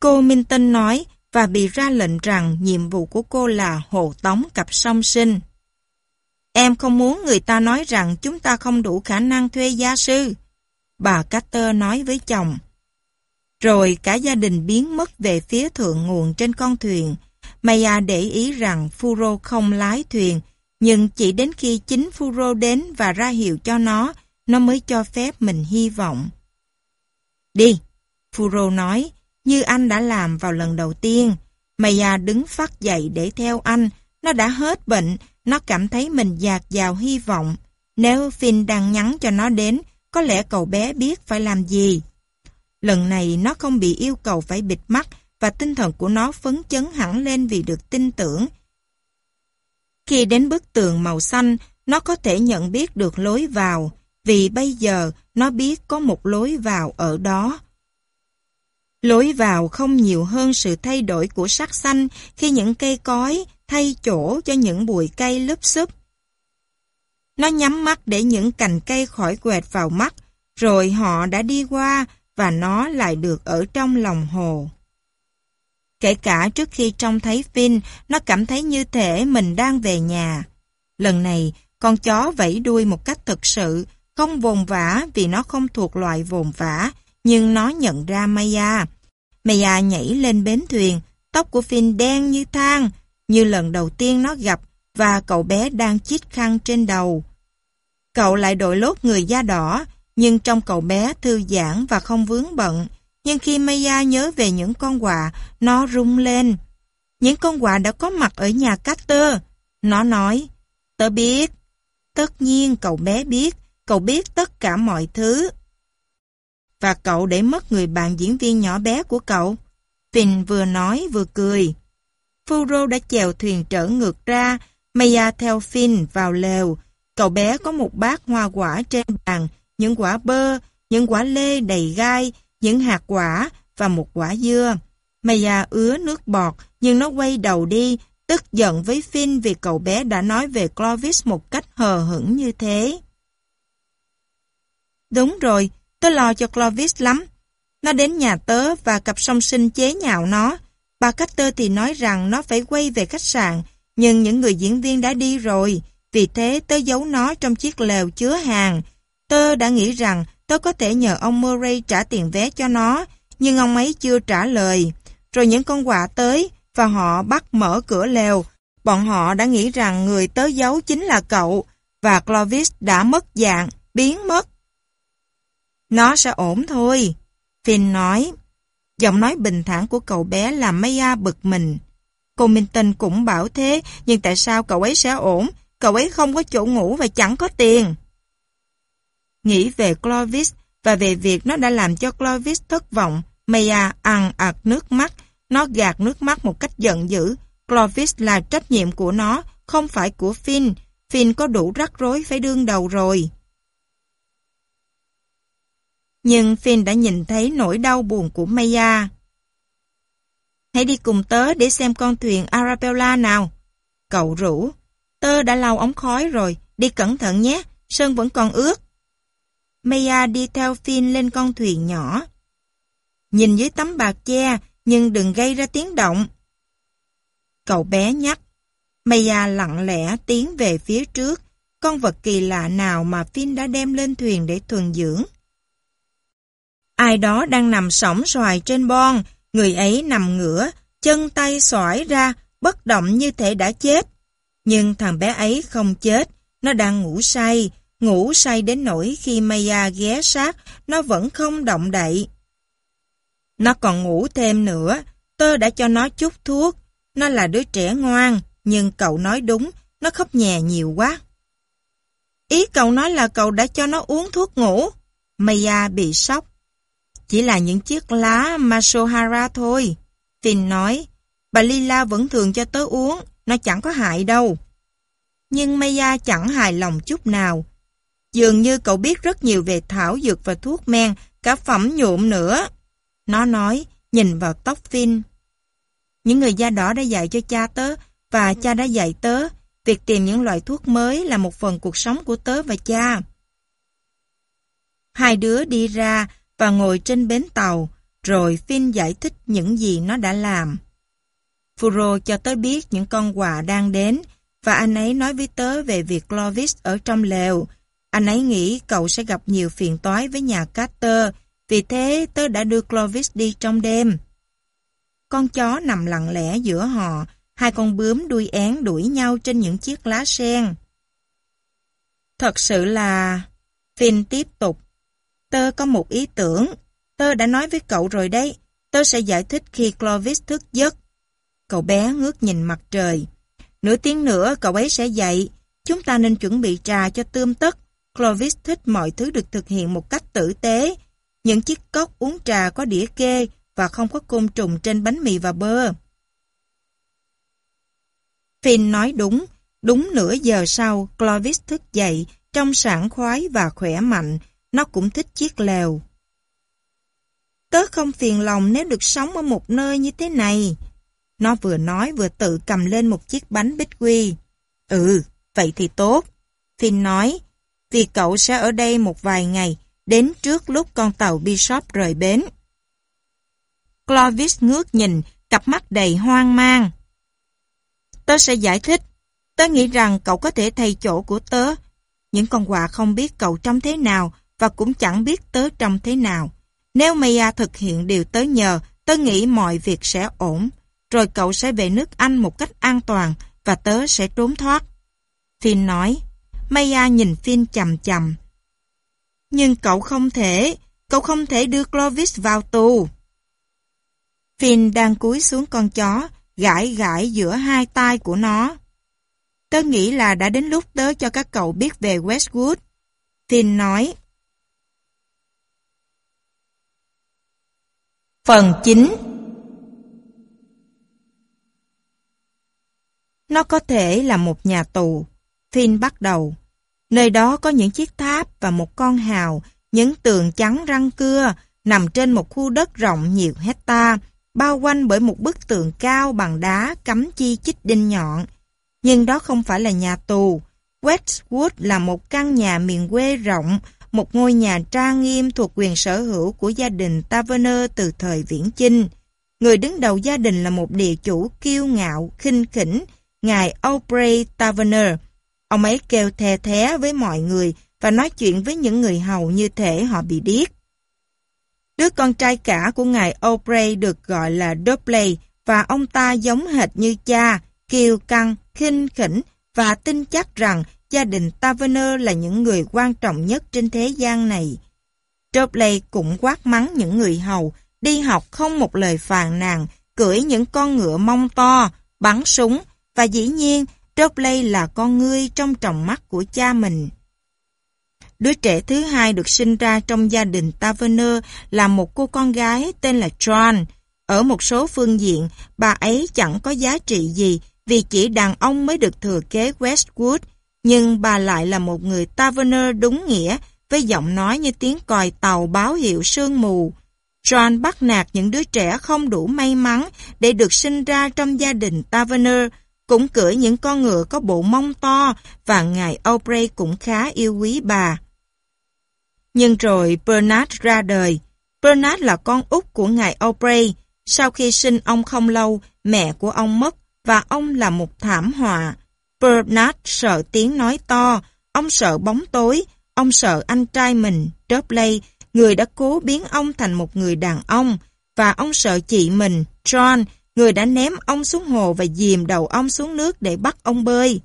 Cô Minton nói, và bị ra lệnh rằng nhiệm vụ của cô là hộ tống cặp song sinh. Em không muốn người ta nói rằng chúng ta không đủ khả năng thuê gia sư, bà Carter nói với chồng. Rồi cả gia đình biến mất về phía thượng nguồn trên con thuyền. Maya để ý rằng Furo không lái thuyền, nhưng chỉ đến khi chính Furo đến và ra hiệu cho nó, nó mới cho phép mình hy vọng. Đi, Furo nói, như anh đã làm vào lần đầu tiên. Maya đứng phát dậy để theo anh. Nó đã hết bệnh, nó cảm thấy mình dạt vào hy vọng. Nếu Finn đang nhắn cho nó đến, có lẽ cậu bé biết phải làm gì. Lần này nó không bị yêu cầu phải bịt mắt và tinh thần của nó phấn chấn hẳn lên vì được tin tưởng. Khi đến bức tường màu xanh, nó có thể nhận biết được lối vào, vì bây giờ nó biết có một lối vào ở đó. Lối vào không nhiều hơn sự thay đổi của sắc xanh khi những cây cói thay chỗ cho những bụi cây lúp xúp. Nó nhắm mắt để những cành cây khỏi quẹt vào mắt, rồi họ đã đi qua và nó lại được ở trong lòng hồ. Kể cả trước khi trông thấy Finn, nó cảm thấy như thể mình đang về nhà. Lần này, con chó vẫy đuôi một cách thực sự, không vồn vã vì nó không thuộc loại vồn vã, nhưng nó nhận ra Maya. Maya nhảy lên bến thuyền, tóc của Finn đen như than, như lần đầu tiên nó gặp và cậu bé đang chít khăn trên đầu. Cậu lại đội lốt người da đỏ, nhưng trong cậu bé thư giãn và không vướng bận. Nhưng khi Maya nhớ về những con quạ, nó rung lên. Những con quạ đã có mặt ở nhà Carter. Nó nói, tớ biết. Tất nhiên cậu bé biết, cậu biết tất cả mọi thứ và cậu để mất người bạn diễn viên nhỏ bé của cậu. Finn vừa nói vừa cười. Furo đã chèo thuyền trở ngược ra, Maya theo Finn vào lều. Cậu bé có một bát hoa quả trên bàn, những quả bơ, những quả lê đầy gai, những hạt quả và một quả dưa. Maya ứa nước bọt, nhưng nó quay đầu đi, tức giận với Finn vì cậu bé đã nói về Clovis một cách hờ hững như thế. Đúng rồi, Tớ lo cho Clovis lắm. Nó đến nhà tớ và cặp song sinh chế nhạo nó. Bà cách tơ thì nói rằng nó phải quay về khách sạn, nhưng những người diễn viên đã đi rồi. Vì thế tớ giấu nó trong chiếc lều chứa hàng. Tớ đã nghĩ rằng tớ có thể nhờ ông Murray trả tiền vé cho nó, nhưng ông ấy chưa trả lời. Rồi những con quạ tới và họ bắt mở cửa lều. Bọn họ đã nghĩ rằng người tớ giấu chính là cậu và Clovis đã mất dạng, biến mất. Nó sẽ ổn thôi. Finn nói. Giọng nói bình thản của cậu bé làm Maya bực mình. Cô Minton cũng bảo thế, nhưng tại sao cậu ấy sẽ ổn? Cậu ấy không có chỗ ngủ và chẳng có tiền. Nghĩ về Clovis và về việc nó đã làm cho Clovis thất vọng, Maya ăn ạt nước mắt, nó gạt nước mắt một cách giận dữ. Clovis là trách nhiệm của nó, không phải của Finn. Finn có đủ rắc rối phải đương đầu rồi nhưng Finn đã nhìn thấy nỗi đau buồn của Maya. Hãy đi cùng tớ để xem con thuyền Arabella nào. Cậu rủ, tớ đã lau ống khói rồi, đi cẩn thận nhé, sơn vẫn còn ướt. Maya đi theo Finn lên con thuyền nhỏ. Nhìn dưới tấm bạc che, nhưng đừng gây ra tiếng động. Cậu bé nhắc. Maya lặng lẽ tiến về phía trước, con vật kỳ lạ nào mà Finn đã đem lên thuyền để thuần dưỡng. Ai đó đang nằm sóng xoài trên bon, người ấy nằm ngửa, chân tay xoải ra, bất động như thể đã chết. Nhưng thằng bé ấy không chết, nó đang ngủ say, ngủ say đến nỗi khi Maya ghé sát, nó vẫn không động đậy. Nó còn ngủ thêm nữa, tơ đã cho nó chút thuốc. Nó là đứa trẻ ngoan, nhưng cậu nói đúng, nó khóc nhè nhiều quá. Ý cậu nói là cậu đã cho nó uống thuốc ngủ. Maya bị sốc, chỉ là những chiếc lá Masohara thôi. Finn nói, bà Lila vẫn thường cho tớ uống, nó chẳng có hại đâu. Nhưng Maya chẳng hài lòng chút nào. Dường như cậu biết rất nhiều về thảo dược và thuốc men, cả phẩm nhuộm nữa. Nó nói, nhìn vào tóc Finn. Những người da đỏ đã dạy cho cha tớ, và cha đã dạy tớ, việc tìm những loại thuốc mới là một phần cuộc sống của tớ và cha. Hai đứa đi ra, và ngồi trên bến tàu, rồi Finn giải thích những gì nó đã làm. Furo cho tớ biết những con quà đang đến, và anh ấy nói với tớ về việc Clovis ở trong lều. Anh ấy nghĩ cậu sẽ gặp nhiều phiền toái với nhà Carter, vì thế tớ đã đưa Clovis đi trong đêm. Con chó nằm lặng lẽ giữa họ, hai con bướm đuôi én đuổi nhau trên những chiếc lá sen. Thật sự là... Finn tiếp tục. Tơ có một ý tưởng. Tơ đã nói với cậu rồi đấy. tơ sẽ giải thích khi Clovis thức giấc. Cậu bé ngước nhìn mặt trời. Nửa tiếng nữa cậu ấy sẽ dậy. Chúng ta nên chuẩn bị trà cho tươm tất. Clovis thích mọi thứ được thực hiện một cách tử tế. Những chiếc cốc uống trà có đĩa kê và không có côn trùng trên bánh mì và bơ. Finn nói đúng. Đúng nửa giờ sau, Clovis thức dậy, trong sảng khoái và khỏe mạnh, nó cũng thích chiếc lều. Tớ không phiền lòng nếu được sống ở một nơi như thế này. Nó vừa nói vừa tự cầm lên một chiếc bánh bích quy. Ừ, vậy thì tốt. Finn nói, vì cậu sẽ ở đây một vài ngày, đến trước lúc con tàu Bishop rời bến. Clovis ngước nhìn, cặp mắt đầy hoang mang. Tớ sẽ giải thích. Tớ nghĩ rằng cậu có thể thay chỗ của tớ. Những con quà không biết cậu trông thế nào và cũng chẳng biết tớ trông thế nào. Nếu Maya thực hiện điều tớ nhờ, tớ nghĩ mọi việc sẽ ổn. Rồi cậu sẽ về nước Anh một cách an toàn và tớ sẽ trốn thoát. Finn nói, Maya nhìn Finn chầm chầm. Nhưng cậu không thể, cậu không thể đưa Clovis vào tù. Finn đang cúi xuống con chó, gãi gãi giữa hai tay của nó. Tớ nghĩ là đã đến lúc tớ cho các cậu biết về Westwood. Finn nói, Phần 9 Nó có thể là một nhà tù. Finn bắt đầu. Nơi đó có những chiếc tháp và một con hào, những tường trắng răng cưa, nằm trên một khu đất rộng nhiều hecta, bao quanh bởi một bức tường cao bằng đá cắm chi chích đinh nhọn. Nhưng đó không phải là nhà tù. Westwood là một căn nhà miền quê rộng, một ngôi nhà trang nghiêm thuộc quyền sở hữu của gia đình Taverner từ thời viễn chinh. Người đứng đầu gia đình là một địa chủ kiêu ngạo, khinh khỉnh, ngài Aubrey Taverner. Ông ấy kêu thè thé với mọi người và nói chuyện với những người hầu như thể họ bị điếc. Đứa con trai cả của ngài Aubrey được gọi là Dobley và ông ta giống hệt như cha, kiêu căng, khinh khỉnh và tin chắc rằng gia đình Taverner là những người quan trọng nhất trên thế gian này. Jopley cũng quát mắng những người hầu, đi học không một lời phàn nàn, cưỡi những con ngựa mông to, bắn súng, và dĩ nhiên Jopley là con ngươi trong tròng mắt của cha mình. Đứa trẻ thứ hai được sinh ra trong gia đình Taverner là một cô con gái tên là John. Ở một số phương diện, bà ấy chẳng có giá trị gì vì chỉ đàn ông mới được thừa kế Westwood nhưng bà lại là một người taverner đúng nghĩa với giọng nói như tiếng còi tàu báo hiệu sương mù. John bắt nạt những đứa trẻ không đủ may mắn để được sinh ra trong gia đình taverner, cũng cưỡi những con ngựa có bộ mông to và ngài Aubrey cũng khá yêu quý bà. Nhưng rồi Bernard ra đời. Bernard là con út của ngài Aubrey. Sau khi sinh ông không lâu, mẹ của ông mất và ông là một thảm họa. Bernard sợ tiếng nói to, ông sợ bóng tối, ông sợ anh trai mình, Dudley, người đã cố biến ông thành một người đàn ông, và ông sợ chị mình, John, người đã ném ông xuống hồ và dìm đầu ông xuống nước để bắt ông bơi.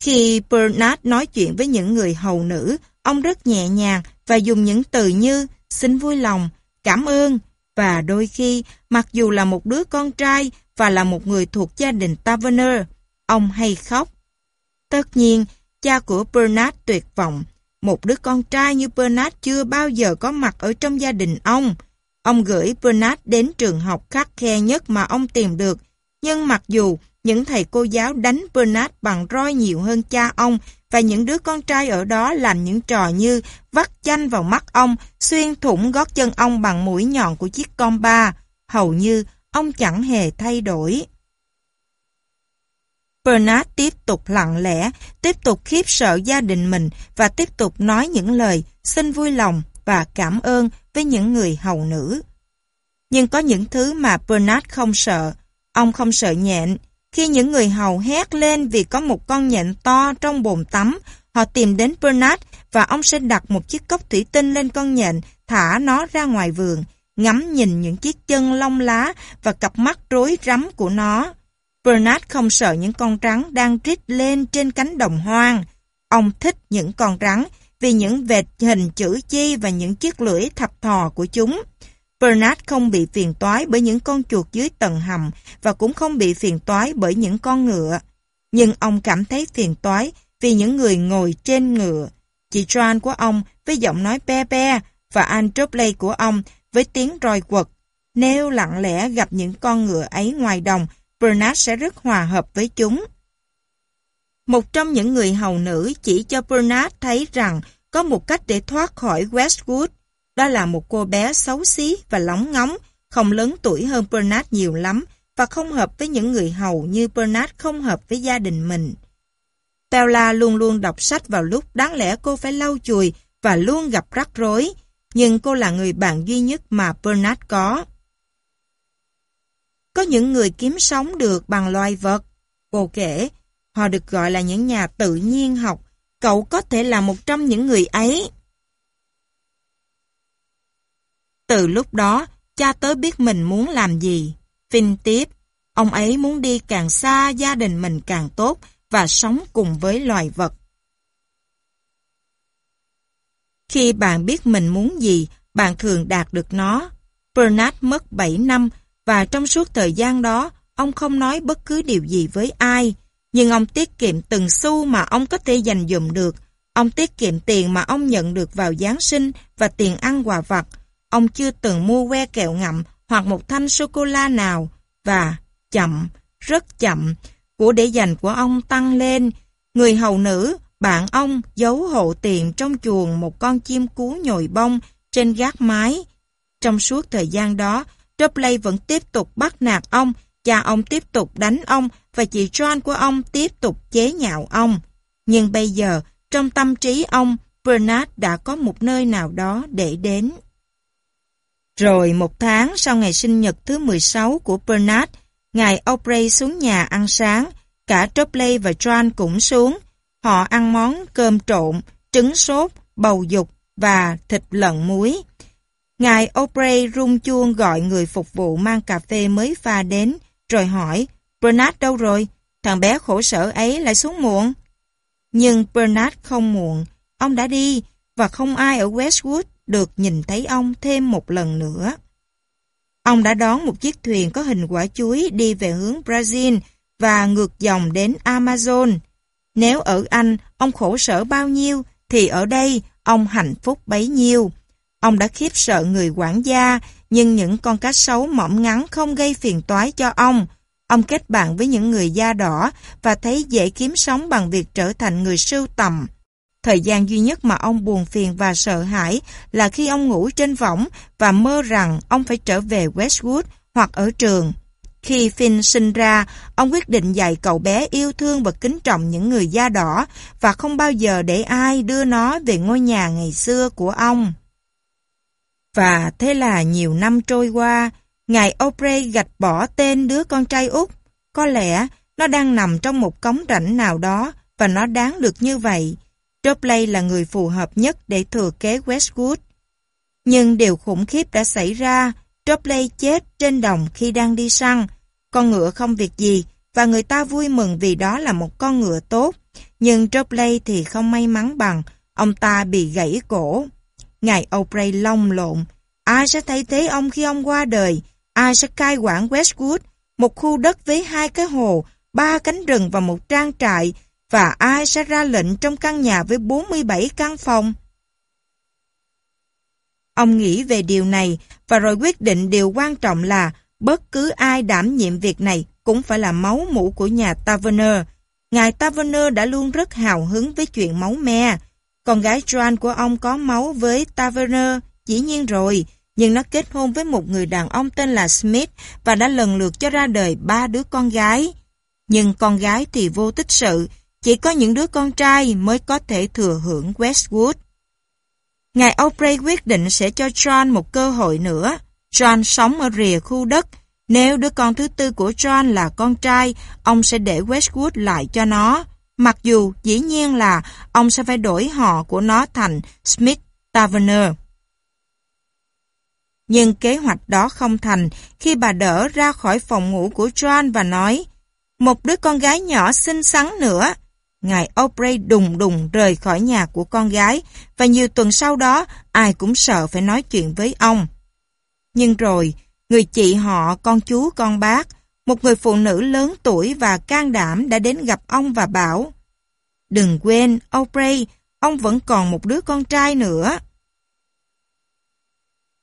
Khi Bernard nói chuyện với những người hầu nữ, ông rất nhẹ nhàng và dùng những từ như xin vui lòng, cảm ơn, và đôi khi, mặc dù là một đứa con trai và là một người thuộc gia đình Taverner, ông hay khóc. Tất nhiên, cha của Bernard tuyệt vọng. Một đứa con trai như Bernard chưa bao giờ có mặt ở trong gia đình ông. Ông gửi Bernard đến trường học khắc khe nhất mà ông tìm được. Nhưng mặc dù những thầy cô giáo đánh Bernard bằng roi nhiều hơn cha ông và những đứa con trai ở đó làm những trò như vắt chanh vào mắt ông, xuyên thủng gót chân ông bằng mũi nhọn của chiếc con ba. Hầu như ông chẳng hề thay đổi. Bernard tiếp tục lặng lẽ, tiếp tục khiếp sợ gia đình mình và tiếp tục nói những lời xin vui lòng và cảm ơn với những người hầu nữ. Nhưng có những thứ mà Bernard không sợ. Ông không sợ nhện. Khi những người hầu hét lên vì có một con nhện to trong bồn tắm, họ tìm đến Bernard và ông sẽ đặt một chiếc cốc thủy tinh lên con nhện, thả nó ra ngoài vườn, ngắm nhìn những chiếc chân lông lá và cặp mắt rối rắm của nó. Bernard không sợ những con rắn đang rít lên trên cánh đồng hoang. Ông thích những con rắn vì những vệt hình chữ chi và những chiếc lưỡi thập thò của chúng. Bernard không bị phiền toái bởi những con chuột dưới tầng hầm và cũng không bị phiền toái bởi những con ngựa. Nhưng ông cảm thấy phiền toái vì những người ngồi trên ngựa. Chị Joan của ông với giọng nói be be và anh Tropley của ông với tiếng roi quật. Nếu lặng lẽ gặp những con ngựa ấy ngoài đồng Bernard sẽ rất hòa hợp với chúng. Một trong những người hầu nữ chỉ cho Bernard thấy rằng có một cách để thoát khỏi Westwood. Đó là một cô bé xấu xí và lóng ngóng, không lớn tuổi hơn Bernard nhiều lắm và không hợp với những người hầu như Bernard không hợp với gia đình mình. Bella luôn luôn đọc sách vào lúc đáng lẽ cô phải lau chùi và luôn gặp rắc rối, nhưng cô là người bạn duy nhất mà Bernard có. Có những người kiếm sống được bằng loài vật. Cô kể, họ được gọi là những nhà tự nhiên học. Cậu có thể là một trong những người ấy. Từ lúc đó, cha tớ biết mình muốn làm gì. Phinh tiếp, ông ấy muốn đi càng xa gia đình mình càng tốt và sống cùng với loài vật. Khi bạn biết mình muốn gì, bạn thường đạt được nó. Bernard mất 7 năm và trong suốt thời gian đó, ông không nói bất cứ điều gì với ai. Nhưng ông tiết kiệm từng xu mà ông có thể dành dụm được. Ông tiết kiệm tiền mà ông nhận được vào Giáng sinh và tiền ăn quà vặt. Ông chưa từng mua que kẹo ngậm hoặc một thanh sô-cô-la nào. Và chậm, rất chậm, của để dành của ông tăng lên. Người hầu nữ, bạn ông giấu hộ tiền trong chuồng một con chim cú nhồi bông trên gác mái. Trong suốt thời gian đó, Jopley vẫn tiếp tục bắt nạt ông, cha ông tiếp tục đánh ông và chị John của ông tiếp tục chế nhạo ông. Nhưng bây giờ, trong tâm trí ông, Bernard đã có một nơi nào đó để đến. Rồi một tháng sau ngày sinh nhật thứ 16 của Bernard, ngài Aubrey xuống nhà ăn sáng, cả Jopley và John cũng xuống. Họ ăn món cơm trộn, trứng sốt, bầu dục và thịt lợn muối. Ngài O'Brien rung chuông gọi người phục vụ mang cà phê mới pha đến, rồi hỏi, Bernard đâu rồi? Thằng bé khổ sở ấy lại xuống muộn. Nhưng Bernard không muộn, ông đã đi, và không ai ở Westwood được nhìn thấy ông thêm một lần nữa. Ông đã đón một chiếc thuyền có hình quả chuối đi về hướng Brazil và ngược dòng đến Amazon. Nếu ở Anh, ông khổ sở bao nhiêu, thì ở đây, ông hạnh phúc bấy nhiêu. Ông đã khiếp sợ người quản gia, nhưng những con cá sấu mỏm ngắn không gây phiền toái cho ông. Ông kết bạn với những người da đỏ và thấy dễ kiếm sống bằng việc trở thành người sưu tầm. Thời gian duy nhất mà ông buồn phiền và sợ hãi là khi ông ngủ trên võng và mơ rằng ông phải trở về Westwood hoặc ở trường. Khi Finn sinh ra, ông quyết định dạy cậu bé yêu thương và kính trọng những người da đỏ và không bao giờ để ai đưa nó về ngôi nhà ngày xưa của ông. Và thế là nhiều năm trôi qua, ngài Aubrey gạch bỏ tên đứa con trai út. Có lẽ nó đang nằm trong một cống rãnh nào đó và nó đáng được như vậy. Dobley là người phù hợp nhất để thừa kế Westwood. Nhưng điều khủng khiếp đã xảy ra, Dobley chết trên đồng khi đang đi săn. Con ngựa không việc gì và người ta vui mừng vì đó là một con ngựa tốt. Nhưng Dobley thì không may mắn bằng, ông ta bị gãy cổ. Ngài O'Brien long lộn. Ai sẽ thay thế ông khi ông qua đời? Ai sẽ cai quản Westwood? Một khu đất với hai cái hồ, ba cánh rừng và một trang trại. Và ai sẽ ra lệnh trong căn nhà với 47 căn phòng? Ông nghĩ về điều này và rồi quyết định điều quan trọng là bất cứ ai đảm nhiệm việc này cũng phải là máu mũ của nhà Taverner. Ngài Taverner đã luôn rất hào hứng với chuyện máu me. Con gái Joan của ông có máu với Taverner, dĩ nhiên rồi, nhưng nó kết hôn với một người đàn ông tên là Smith và đã lần lượt cho ra đời ba đứa con gái. Nhưng con gái thì vô tích sự, chỉ có những đứa con trai mới có thể thừa hưởng Westwood. Ngài Aubrey quyết định sẽ cho John một cơ hội nữa. John sống ở rìa khu đất. Nếu đứa con thứ tư của John là con trai, ông sẽ để Westwood lại cho nó mặc dù dĩ nhiên là ông sẽ phải đổi họ của nó thành Smith Taverner. Nhưng kế hoạch đó không thành khi bà đỡ ra khỏi phòng ngủ của John và nói Một đứa con gái nhỏ xinh xắn nữa. Ngài Aubrey đùng đùng rời khỏi nhà của con gái và nhiều tuần sau đó ai cũng sợ phải nói chuyện với ông. Nhưng rồi, người chị họ, con chú, con bác một người phụ nữ lớn tuổi và can đảm đã đến gặp ông và bảo Đừng quên, Aubrey, ông vẫn còn một đứa con trai nữa.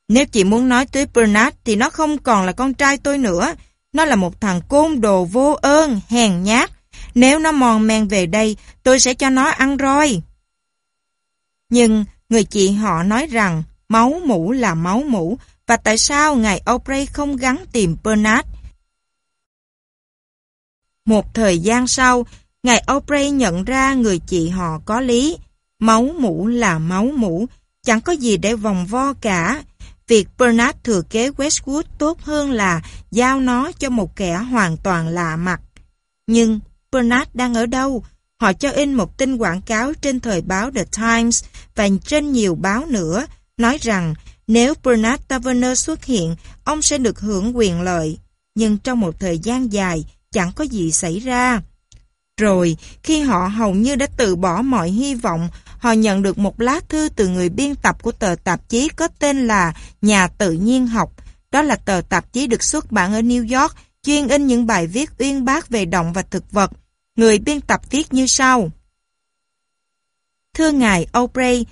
Nếu chị muốn nói tới Bernard thì nó không còn là con trai tôi nữa. Nó là một thằng côn đồ vô ơn, hèn nhát. Nếu nó mòn men về đây, tôi sẽ cho nó ăn roi. Nhưng người chị họ nói rằng máu mũ là máu mũ và tại sao ngài Aubrey không gắn tìm Bernard? Một thời gian sau, ngài Aubrey nhận ra người chị họ có lý. Máu mũ là máu mũ, chẳng có gì để vòng vo cả. Việc Bernard thừa kế Westwood tốt hơn là giao nó cho một kẻ hoàn toàn lạ mặt. Nhưng Bernard đang ở đâu? Họ cho in một tin quảng cáo trên thời báo The Times và trên nhiều báo nữa, nói rằng nếu Bernard Taverner xuất hiện, ông sẽ được hưởng quyền lợi. Nhưng trong một thời gian dài, chẳng có gì xảy ra. Rồi, khi họ hầu như đã từ bỏ mọi hy vọng, họ nhận được một lá thư từ người biên tập của tờ tạp chí có tên là Nhà Tự Nhiên Học. Đó là tờ tạp chí được xuất bản ở New York, chuyên in những bài viết uyên bác về động và thực vật. Người biên tập viết như sau. Thưa ngài Aubrey,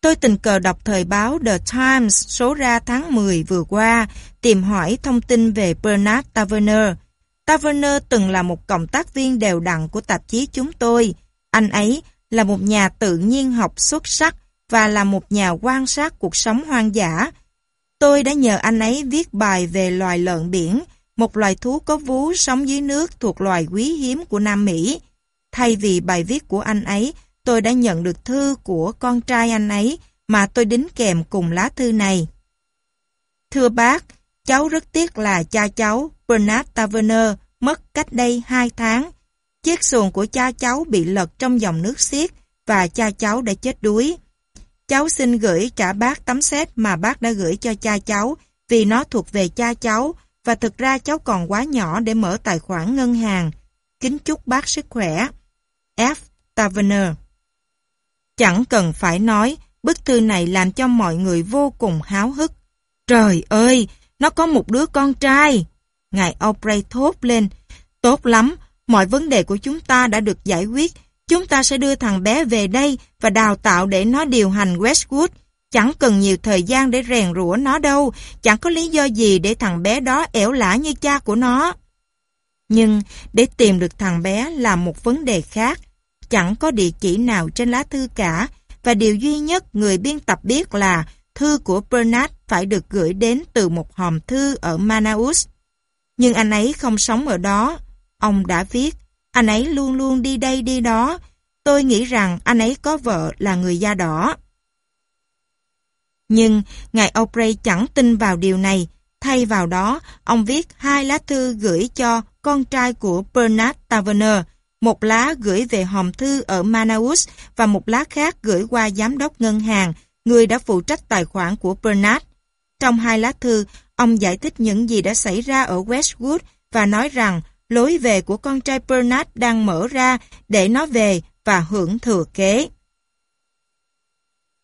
tôi tình cờ đọc thời báo The Times số ra tháng 10 vừa qua, tìm hỏi thông tin về Bernard Taverner. Taverner từng là một cộng tác viên đều đặn của tạp chí chúng tôi. Anh ấy là một nhà tự nhiên học xuất sắc và là một nhà quan sát cuộc sống hoang dã. Tôi đã nhờ anh ấy viết bài về loài lợn biển, một loài thú có vú sống dưới nước thuộc loài quý hiếm của Nam Mỹ. Thay vì bài viết của anh ấy, tôi đã nhận được thư của con trai anh ấy mà tôi đính kèm cùng lá thư này. Thưa bác, Cháu rất tiếc là cha cháu, Bernard Taverner, mất cách đây 2 tháng. Chiếc xuồng của cha cháu bị lật trong dòng nước xiết và cha cháu đã chết đuối. Cháu xin gửi trả bác tấm xét mà bác đã gửi cho cha cháu vì nó thuộc về cha cháu và thực ra cháu còn quá nhỏ để mở tài khoản ngân hàng. Kính chúc bác sức khỏe. F. Taverner Chẳng cần phải nói, bức thư này làm cho mọi người vô cùng háo hức. Trời ơi, nó có một đứa con trai. Ngài Aubrey thốt lên. Tốt lắm, mọi vấn đề của chúng ta đã được giải quyết. Chúng ta sẽ đưa thằng bé về đây và đào tạo để nó điều hành Westwood. Chẳng cần nhiều thời gian để rèn rũa nó đâu. Chẳng có lý do gì để thằng bé đó ẻo lã như cha của nó. Nhưng để tìm được thằng bé là một vấn đề khác. Chẳng có địa chỉ nào trên lá thư cả. Và điều duy nhất người biên tập biết là thư của Bernard phải được gửi đến từ một hòm thư ở Manaus. Nhưng anh ấy không sống ở đó. Ông đã viết, anh ấy luôn luôn đi đây đi đó. Tôi nghĩ rằng anh ấy có vợ là người da đỏ. Nhưng ngài Aubrey chẳng tin vào điều này. Thay vào đó, ông viết hai lá thư gửi cho con trai của Bernard Taverner, một lá gửi về hòm thư ở Manaus và một lá khác gửi qua giám đốc ngân hàng, người đã phụ trách tài khoản của Bernard. Trong hai lá thư, ông giải thích những gì đã xảy ra ở Westwood và nói rằng lối về của con trai Bernard đang mở ra để nó về và hưởng thừa kế.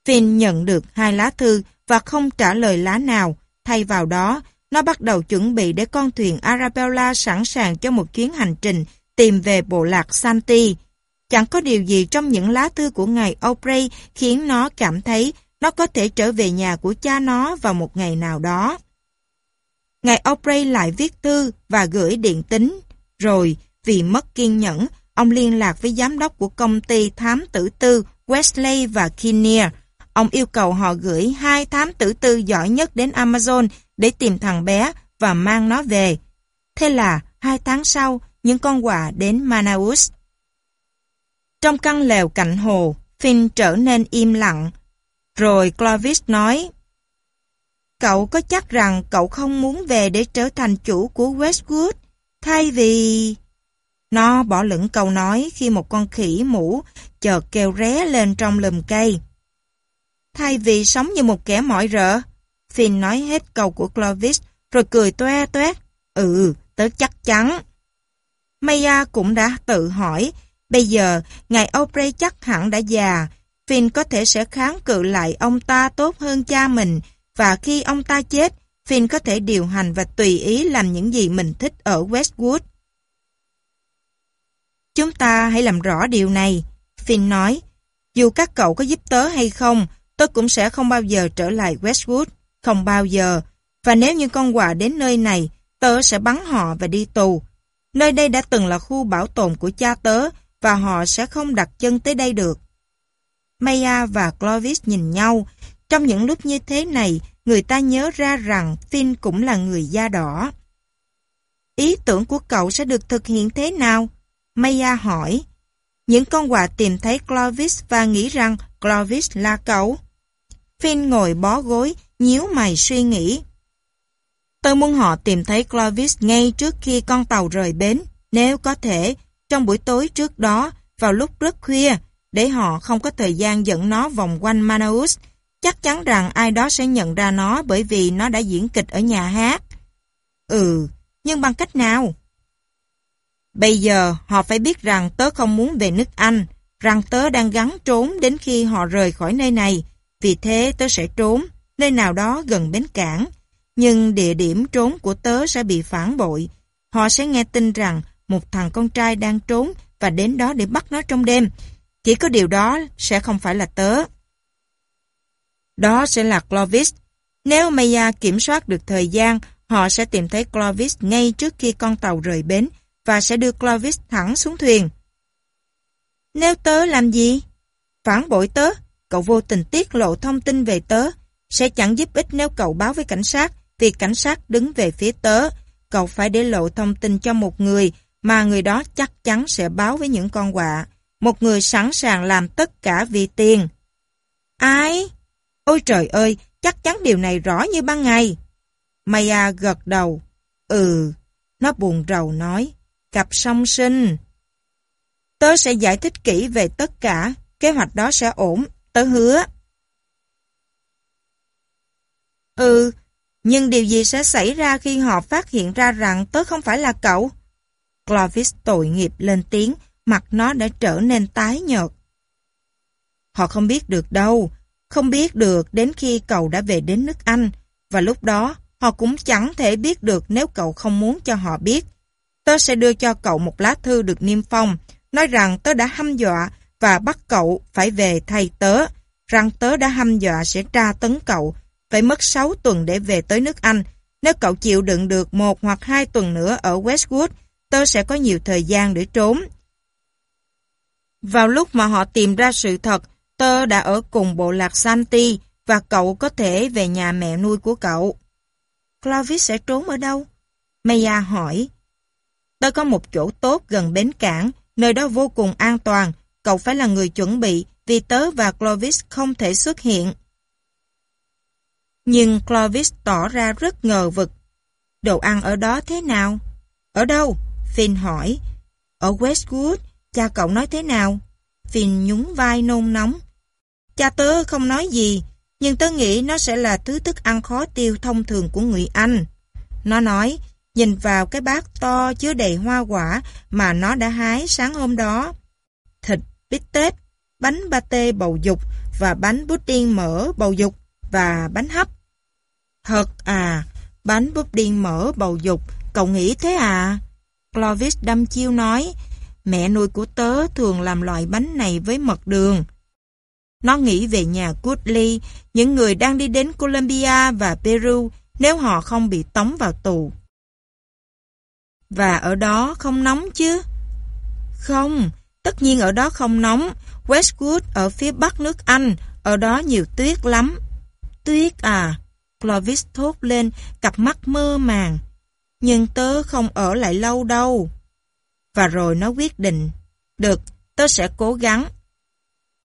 Finn nhận được hai lá thư và không trả lời lá nào, thay vào đó, nó bắt đầu chuẩn bị để con thuyền Arabella sẵn sàng cho một chuyến hành trình tìm về bộ lạc Santi. Chẳng có điều gì trong những lá thư của ngài Aubrey khiến nó cảm thấy nó có thể trở về nhà của cha nó vào một ngày nào đó. Ngài Aubrey lại viết thư và gửi điện tín, Rồi, vì mất kiên nhẫn, ông liên lạc với giám đốc của công ty thám tử tư Wesley và Kinnear. Ông yêu cầu họ gửi hai thám tử tư giỏi nhất đến Amazon để tìm thằng bé và mang nó về. Thế là, hai tháng sau, những con quà đến Manaus. Trong căn lều cạnh hồ, Finn trở nên im lặng rồi Clovis nói, Cậu có chắc rằng cậu không muốn về để trở thành chủ của Westwood, thay vì... Nó bỏ lửng câu nói khi một con khỉ mũ chợt kêu ré lên trong lùm cây. Thay vì sống như một kẻ mỏi rợ, Finn nói hết câu của Clovis rồi cười toe toét. Ừ, tớ chắc chắn. Maya cũng đã tự hỏi, bây giờ ngài Aubrey chắc hẳn đã già, Finn có thể sẽ kháng cự lại ông ta tốt hơn cha mình và khi ông ta chết, Finn có thể điều hành và tùy ý làm những gì mình thích ở Westwood. Chúng ta hãy làm rõ điều này, Finn nói. Dù các cậu có giúp tớ hay không, tớ cũng sẽ không bao giờ trở lại Westwood, không bao giờ. Và nếu như con quà đến nơi này, tớ sẽ bắn họ và đi tù. Nơi đây đã từng là khu bảo tồn của cha tớ và họ sẽ không đặt chân tới đây được. Maya và Clovis nhìn nhau. Trong những lúc như thế này, người ta nhớ ra rằng Finn cũng là người da đỏ. Ý tưởng của cậu sẽ được thực hiện thế nào? Maya hỏi. Những con quà tìm thấy Clovis và nghĩ rằng Clovis là cậu. Finn ngồi bó gối, nhíu mày suy nghĩ. Tôi muốn họ tìm thấy Clovis ngay trước khi con tàu rời bến, nếu có thể, trong buổi tối trước đó, vào lúc rất khuya, để họ không có thời gian dẫn nó vòng quanh Manaus. Chắc chắn rằng ai đó sẽ nhận ra nó bởi vì nó đã diễn kịch ở nhà hát. Ừ, nhưng bằng cách nào? Bây giờ họ phải biết rằng tớ không muốn về nước Anh, rằng tớ đang gắn trốn đến khi họ rời khỏi nơi này. Vì thế tớ sẽ trốn, nơi nào đó gần bến cảng. Nhưng địa điểm trốn của tớ sẽ bị phản bội. Họ sẽ nghe tin rằng một thằng con trai đang trốn và đến đó để bắt nó trong đêm. Chỉ có điều đó sẽ không phải là tớ. Đó sẽ là Clovis. Nếu Maya kiểm soát được thời gian, họ sẽ tìm thấy Clovis ngay trước khi con tàu rời bến và sẽ đưa Clovis thẳng xuống thuyền. Nếu tớ làm gì? Phản bội tớ, cậu vô tình tiết lộ thông tin về tớ, sẽ chẳng giúp ích nếu cậu báo với cảnh sát, vì cảnh sát đứng về phía tớ. Cậu phải để lộ thông tin cho một người, mà người đó chắc chắn sẽ báo với những con quạ một người sẵn sàng làm tất cả vì tiền. Ai? Ôi trời ơi, chắc chắn điều này rõ như ban ngày. Maya gật đầu. Ừ, nó buồn rầu nói, cặp song sinh. Tớ sẽ giải thích kỹ về tất cả, kế hoạch đó sẽ ổn, tớ hứa. Ừ, nhưng điều gì sẽ xảy ra khi họ phát hiện ra rằng tớ không phải là cậu? Clovis tội nghiệp lên tiếng, mặt nó đã trở nên tái nhợt. Họ không biết được đâu, không biết được đến khi cậu đã về đến nước Anh và lúc đó họ cũng chẳng thể biết được nếu cậu không muốn cho họ biết. Tớ sẽ đưa cho cậu một lá thư được niêm phong, nói rằng tớ đã hăm dọa và bắt cậu phải về thay tớ, rằng tớ đã hăm dọa sẽ tra tấn cậu, phải mất 6 tuần để về tới nước Anh. Nếu cậu chịu đựng được một hoặc hai tuần nữa ở Westwood, tớ sẽ có nhiều thời gian để trốn. Vào lúc mà họ tìm ra sự thật, tơ đã ở cùng bộ lạc Santi và cậu có thể về nhà mẹ nuôi của cậu. Clovis sẽ trốn ở đâu? Maya hỏi. Tơ có một chỗ tốt gần bến cảng, nơi đó vô cùng an toàn, cậu phải là người chuẩn bị vì tớ và Clovis không thể xuất hiện. Nhưng Clovis tỏ ra rất ngờ vực. Đồ ăn ở đó thế nào? Ở đâu? Finn hỏi. Ở Westwood, Cha cậu nói thế nào? Phìn nhún vai nôn nóng. Cha tớ không nói gì, nhưng tớ nghĩ nó sẽ là thứ thức ăn khó tiêu thông thường của người Anh. Nó nói, nhìn vào cái bát to chứa đầy hoa quả mà nó đã hái sáng hôm đó. Thịt bít tết, bánh tê bầu dục và bánh pudding mỡ bầu dục và bánh hấp. Thật à, bánh pudding mỡ bầu dục, cậu nghĩ thế à? Clovis đâm chiêu nói, Mẹ nuôi của tớ thường làm loại bánh này với mật đường. Nó nghĩ về nhà Goodley, những người đang đi đến Colombia và Peru nếu họ không bị tống vào tù. Và ở đó không nóng chứ? Không, tất nhiên ở đó không nóng. Westwood ở phía bắc nước Anh, ở đó nhiều tuyết lắm. Tuyết à? Clovis thốt lên, cặp mắt mơ màng. Nhưng tớ không ở lại lâu đâu và rồi nó quyết định, được, tôi sẽ cố gắng